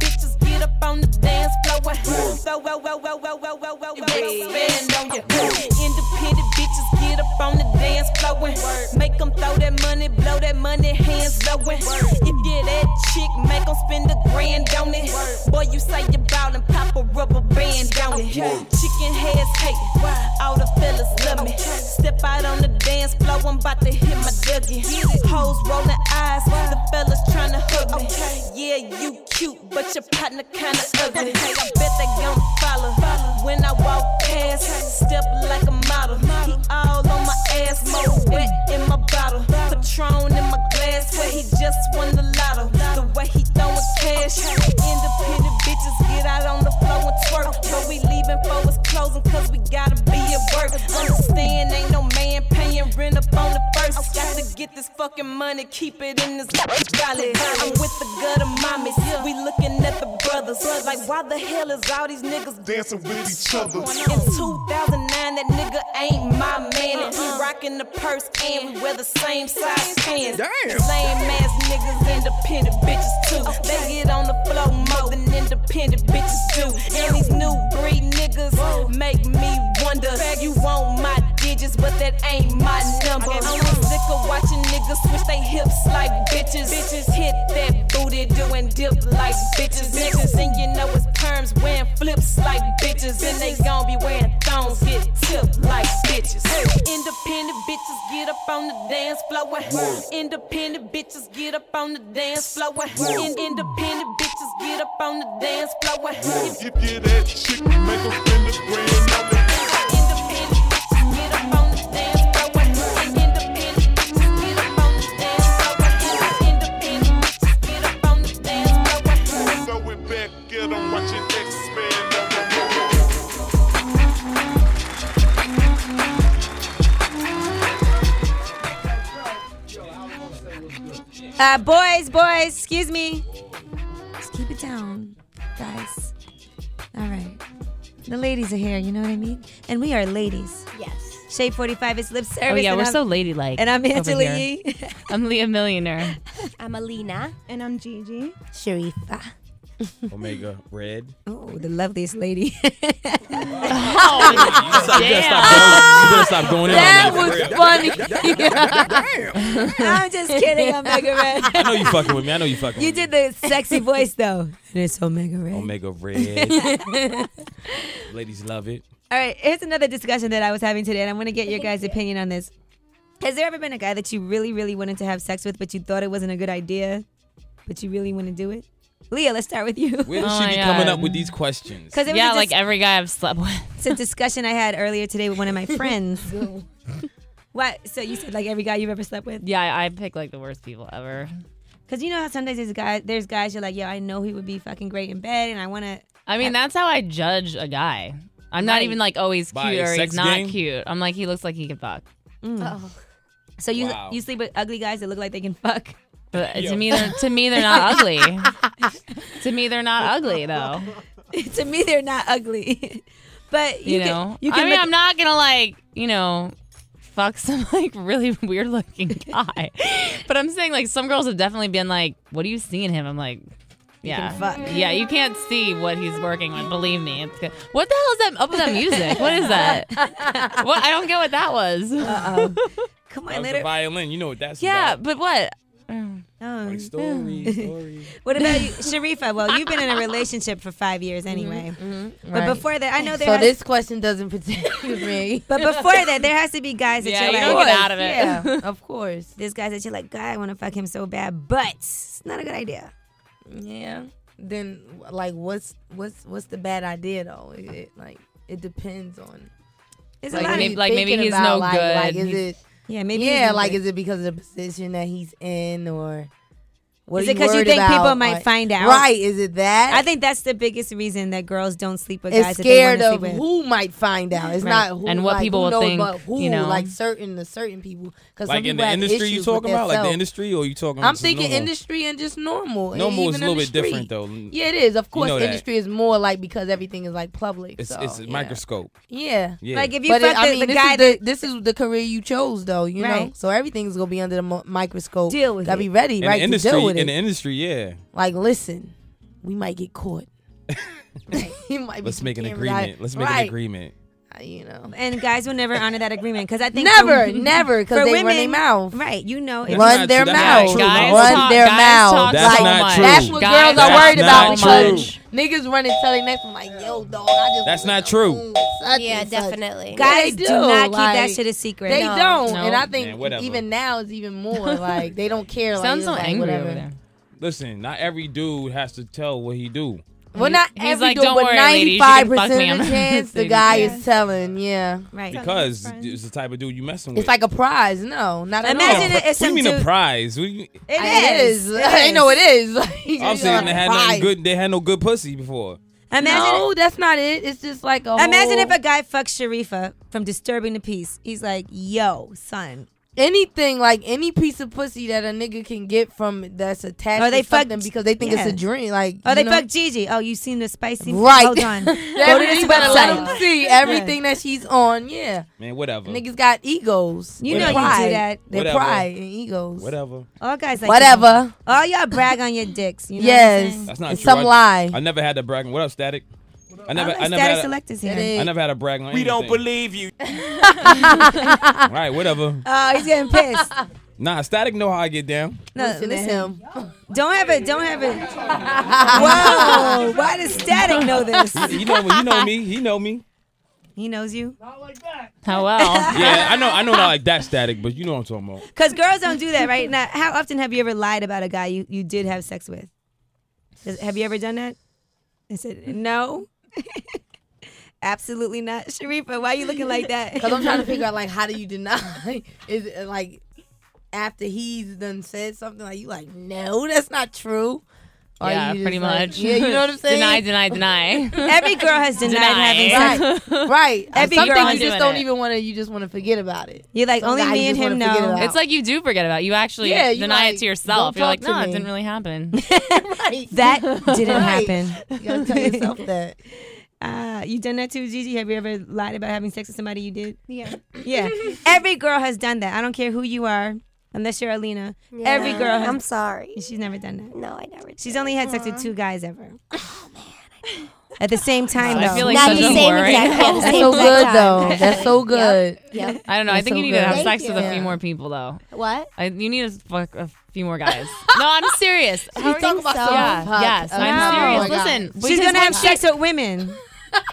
on the dance floor. So, well, well, well, well, well, well, well, well, expand on you. Independent bitches get up on the dance floor. Make them throw that money, blow that money, hands low. If you're that chick, make them spend a grand on it. Boy, you say you bout and pop a rubber band on it. Chicken heads hate, all the fellas love me. Step out on the dance floor, I'm about to hit my dougie. Hoes rolling eyes, the fellas tryna hug me. Yeah, you cute, but your partner kinda ugly. I bet they gon' follow when I walk past. Step like a model. He all on my ass, more wet in my bottle. Patron in my glass, where he just won the lotto. The way he throwin' cash. Independent bitches get out on the floor and twerk. But we leaving for his closing, cause we gotta be at work. Understand, ain't no man paying rent up on the first. Got to get this fucking money, keep it in this wallet. I'm with the gutter mommies, we looking at the brothers. Like, why the hell is all these niggas dancing with each other? In 2009, that nigga ain't my man. And he rockin' the purse and we wear the same size pants. Lame ass niggas, independent bitches too. They get on the floor more than independent bitches do. And these new breed niggas make me wonder. You want my digits, but that ain't my number. I'm sick of watching niggas switch they hips like bitches. Bitches hit that booty, doing dip like bitches. Bitches, and you know it's perms wearing flips like bitches. And they gon' be wearing thongs, get tipped like bitches. Independent bitches get up on the dance floor. Independent bitches get up on the dance floor. In- independent bitches get up on the dance floor. If you get that chick, make the grand back, get 'em, watch it expand on. Uh, boys, boys, excuse me. Let's keep it down, guys. All right. The ladies are here, you know what I mean? And we are ladies. Yes. Shade 45 is lip service. Oh yeah, we're I'm- so ladylike. And I'm over Angela. Yee. I'm Leah Millionaire. I'm Alina. And I'm Gigi. Shareefa. Omega Red. Oh, the loveliest lady. Oh, damn. stop going in That on was for real. funny. I'm just kidding, Omega Red. I know you fucking with me. I know you fucking You with did the sexy voice though. And it's Omega Red. Omega Red. Ladies love it. All right, here's another discussion that I was having today, and I want to get your guys' opinion on this. Has there ever been a guy that you really, really wanted to have sex with, but you thought it wasn't a good idea, but you really want to do it? Leah, let's start with you. Where does Oh she my be coming God. up with these questions? 'Cause it was yeah, a like every guy I've slept with. It's a discussion I had earlier today with one of my friends. what? So you said like every guy you've ever slept with? Yeah, I, I pick like the worst people ever. Because you know how sometimes there's guys, there's guys you're like, yo, I know he would be fucking great in bed, and I want to. I mean, that's how I judge a guy. I'm not Right. even like, oh, he's By cute his or sex he's not game? cute. I'm like, he looks like he can fuck. Mm. So you Wow. you sleep with ugly guys that look like they can fuck. But Yo. to me, they're, to me, they're not ugly. to me, they're not ugly though. to me, they're not ugly. but You, you, know, can, you can I mean, look- I'm not gonna like, you know, fuck some like really weird looking guy. but I'm saying like some girls have definitely been like, "What do you see in him?" I'm like. Yeah, fuck. yeah. You can't see what he's working with. Believe me, it's good. What the hell is that up with that music? What is that? what I don't get what that was. Uh-oh. Come That on, was later. the violin. You know what that's Yeah, about. but what? Um, Like story, story. What about you, Shareefa? Well, you've been in a relationship for five years anyway. But Mm-hmm, Right. before that, I know there So has, this question doesn't pertain to me. But before that, there has to be guys that Yeah, you're you like, don't get out of it. Yeah, of course. There's guys that you're like, God, I want to fuck him so bad, but it's not a good idea. Yeah. Then like what's what's what's the bad idea though? It, it, like it depends on It's Like, a lot maybe- of, like, maybe thinking he's about, no like, Like is He's- it yeah, maybe. yeah, like is it because of the position that he's in or what Is it because you worried think people might Like- find out? Right? Is it that? I think that's the biggest reason that girls don't sleep with it's guys that they scared of sleep who might find out. It's Right. not who And what like, people who will knows, think, but who, you know. like certain the certain people. Because Like in the industry you talking about? Like the industry or you talking I'm thinking normal? industry and just normal. Normal even is a little the bit different though. Yeah, it is. Of You course, know industry is more like because everything is like public. It's so, it's a yeah. microscope. Yeah. Yeah. Like if you But fuck it, I the, mean, the this guy that this is the career you chose, though. You know, so everything's gonna be under the microscope. Deal with Gotta be ready, right, industry, to deal with in the industry, yeah. Like, listen, we might get caught. He might Let's make an agreement. out- Let's make an agreement. Uh, You know, and guys will never honor that agreement because I think Never, for- never, 'cause for they run women, their mouth. Right, you know, if run their true. Mouth, not true. Guys run talk- their guys mouth. talk That's like, not true. That's what Guys girls are worried about because niggas run and tell their next one like, "Yo, dog, I just That's not in the true. Room with such Yeah, and such." definitely. guys they do, do, not keep that shit a secret. They No. don't, No. and I think Man, even now is even more like they don't care. Sounds it's so like, angry whatever. over there. Listen, not every dude has to tell what he do. Well, not He's every like, dude, "Don't but worry, lady, you ninety-five can fuck me, percent of the not chance the guy anything." is telling. Yeah, Right. Because it's the type of dude you messing with. it's like a prize. No, not at Imagine all. it if what do you mean a prize? What do you, It It is. is. I know it is. I'm saying they had prize. nothing good. They had no good pussy before. Imagine, No, that's not it. It's just like a. imagine whole, if a guy fucks Shareefa from disturbing the peace. He's like, "Yo, son, anything like any piece of pussy that a nigga can get from that's attached Or they to fuck- something because they think yeah. it's a dream. Like oh, they know? fuck Gigi. Oh, you seen the spicy? Right. Hold on, go to this you better let website. them see everything that she's on. Yeah, Man, whatever. niggas got egos. You Their know you do pride. that. Their Whatever. pride and egos. Whatever. All guys like Whatever. All y'all brag on your dicks. You know Yes. What I'm? That's not It's true. some I, lie. I never had to brag. What up, Statik? I never. All I never Statik had. A, selectors here. I never had a brag on. We don't believe you. Right. Whatever. Oh, he's getting pissed. Nah, Statik know how I get down. No, Listen, it's him. Don't have it. Don't have it. Whoa! Why does Statik know this? You know. You know me. He know me. He knows you. Not like that. Oh, how well? Yeah, I know. I know not like that Statik, but you know what I'm talking about. Because girls don't do that, right? Now, how often have you ever lied about a guy you, you did have sex with? Does- Have you ever done that? I said, no. Absolutely not. Shareefa, why are you looking like that? Because I'm trying to figure out like how do you deny? Is it like after he's done said something like you like no that's not true? Or yeah, you pretty like- much. Yeah, you know what I'm saying? deny, deny, deny. Every girl has denied Deny. having sex. Right, right. Every Something girl you just doing don't it. even want to. You just want to forget about it. You're like, Some only guy me you and just him wanna forget know. about. It's like you do forget about. it. You actually Yeah, you deny like, it to yourself. don't You're like, talk to no, it me." didn't really happen. right. That didn't Right. happen. You gotta tell yourself that. Uh, you done that too, Gigi? Have you ever lied about having sex with somebody you did? Yeah. Yeah. Every girl has done that. I don't care who you are, unless you're Alina. Every girl has. I'm sorry. She's never done that. No, I never. She's only had sex with two guys ever. Oh, man. At the same time, I though. feel like Not such the a same whore right exact- now. That's so good though. That's so good. Yep. I don't know. I think so you need to have good. sex Thank with a few more people, though. What? I, you need to fuck a few more guys. no, I'm serious. You think so? Yeah, Fuck. yes, Okay. I'm Oh serious. God. Listen, She's gonna have sex with women.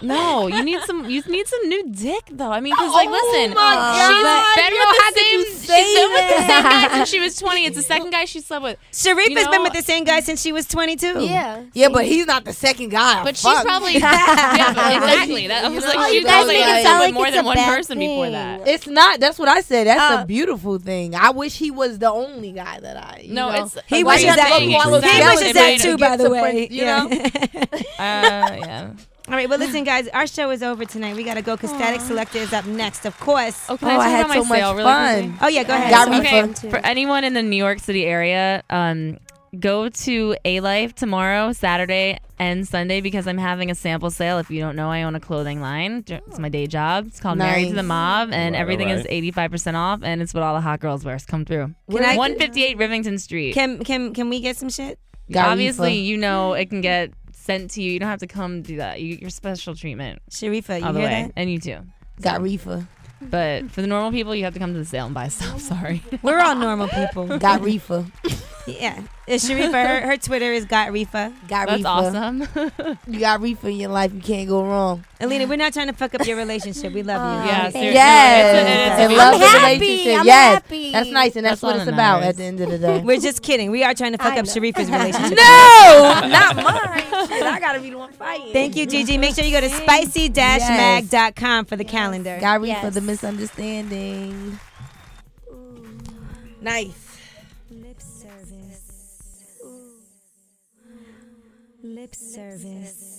No, you need some. You need some new dick, though. I mean, because like, Oh listen, my God, she's been with the same. you She's been with the same guy since she was 20. It's the second guy she slept with. Shareefa's You know? been with the same guy since she was 22. Yeah. Yeah, but he's not the second guy. I But she's fucked. probably yeah, but exactly. That I was like, Oh, she you guys probably make it been sound with like more it's than a one bad person before that. It's not. That's what I said. That's Uh, a beautiful thing. I wish he was the only guy that I. You No, know? it's- He Why wishes you have that. go He through all those exactly. wishes that skeletons too, by the way. Prince, You know. Uh, yeah. All right, well, listen, guys, our show is over tonight. We got to go because Statik Selektah is up next, of course. Oh, can Oh, I I talk had so much sale really fun. Oh, yeah, go ahead. Got okay, refund. for anyone in the New York City area, um, go to A Life tomorrow, Saturday, and Sunday because I'm having a sample sale. If you don't know, I own a clothing line. It's my day job. It's called Married to the Mob, and Alright, everything is 85% off, and it's what all the hot girls wear. So come through. Can I- 158 Rivington Street. Can can can we get some shit? Got Obviously, you know it can get sent to you. You don't have to come do that. You, get your special treatment. Shareefa, you all the hear way, that? and you too. Got reefer. But for the normal people, you have to come to the sale and buy stuff. Sorry. We're all normal people. Got reefer. Yeah. It's Shareefa. Her, her Twitter is Got Reefa. Got That's reefer. awesome. You got reefer in your life. You can't go wrong. Alina, we're not trying to fuck up your relationship. We love you. Yeah, seriously. Yes. No, it's a- it's a and beautiful love the happy. relationship. I'm yes. happy. That's nice, and that's, That's what it's that about matters. at the end of the day. We're just kidding. We are trying to fuck I up know. Shareefa's relationship. no, not mine. Shit, I gotta be the one fighting. Thank you, Gigi. Make sure you go to spicy-mag.com for the calendar. Got reefer Yes. the misunderstanding. Nice. Lip service.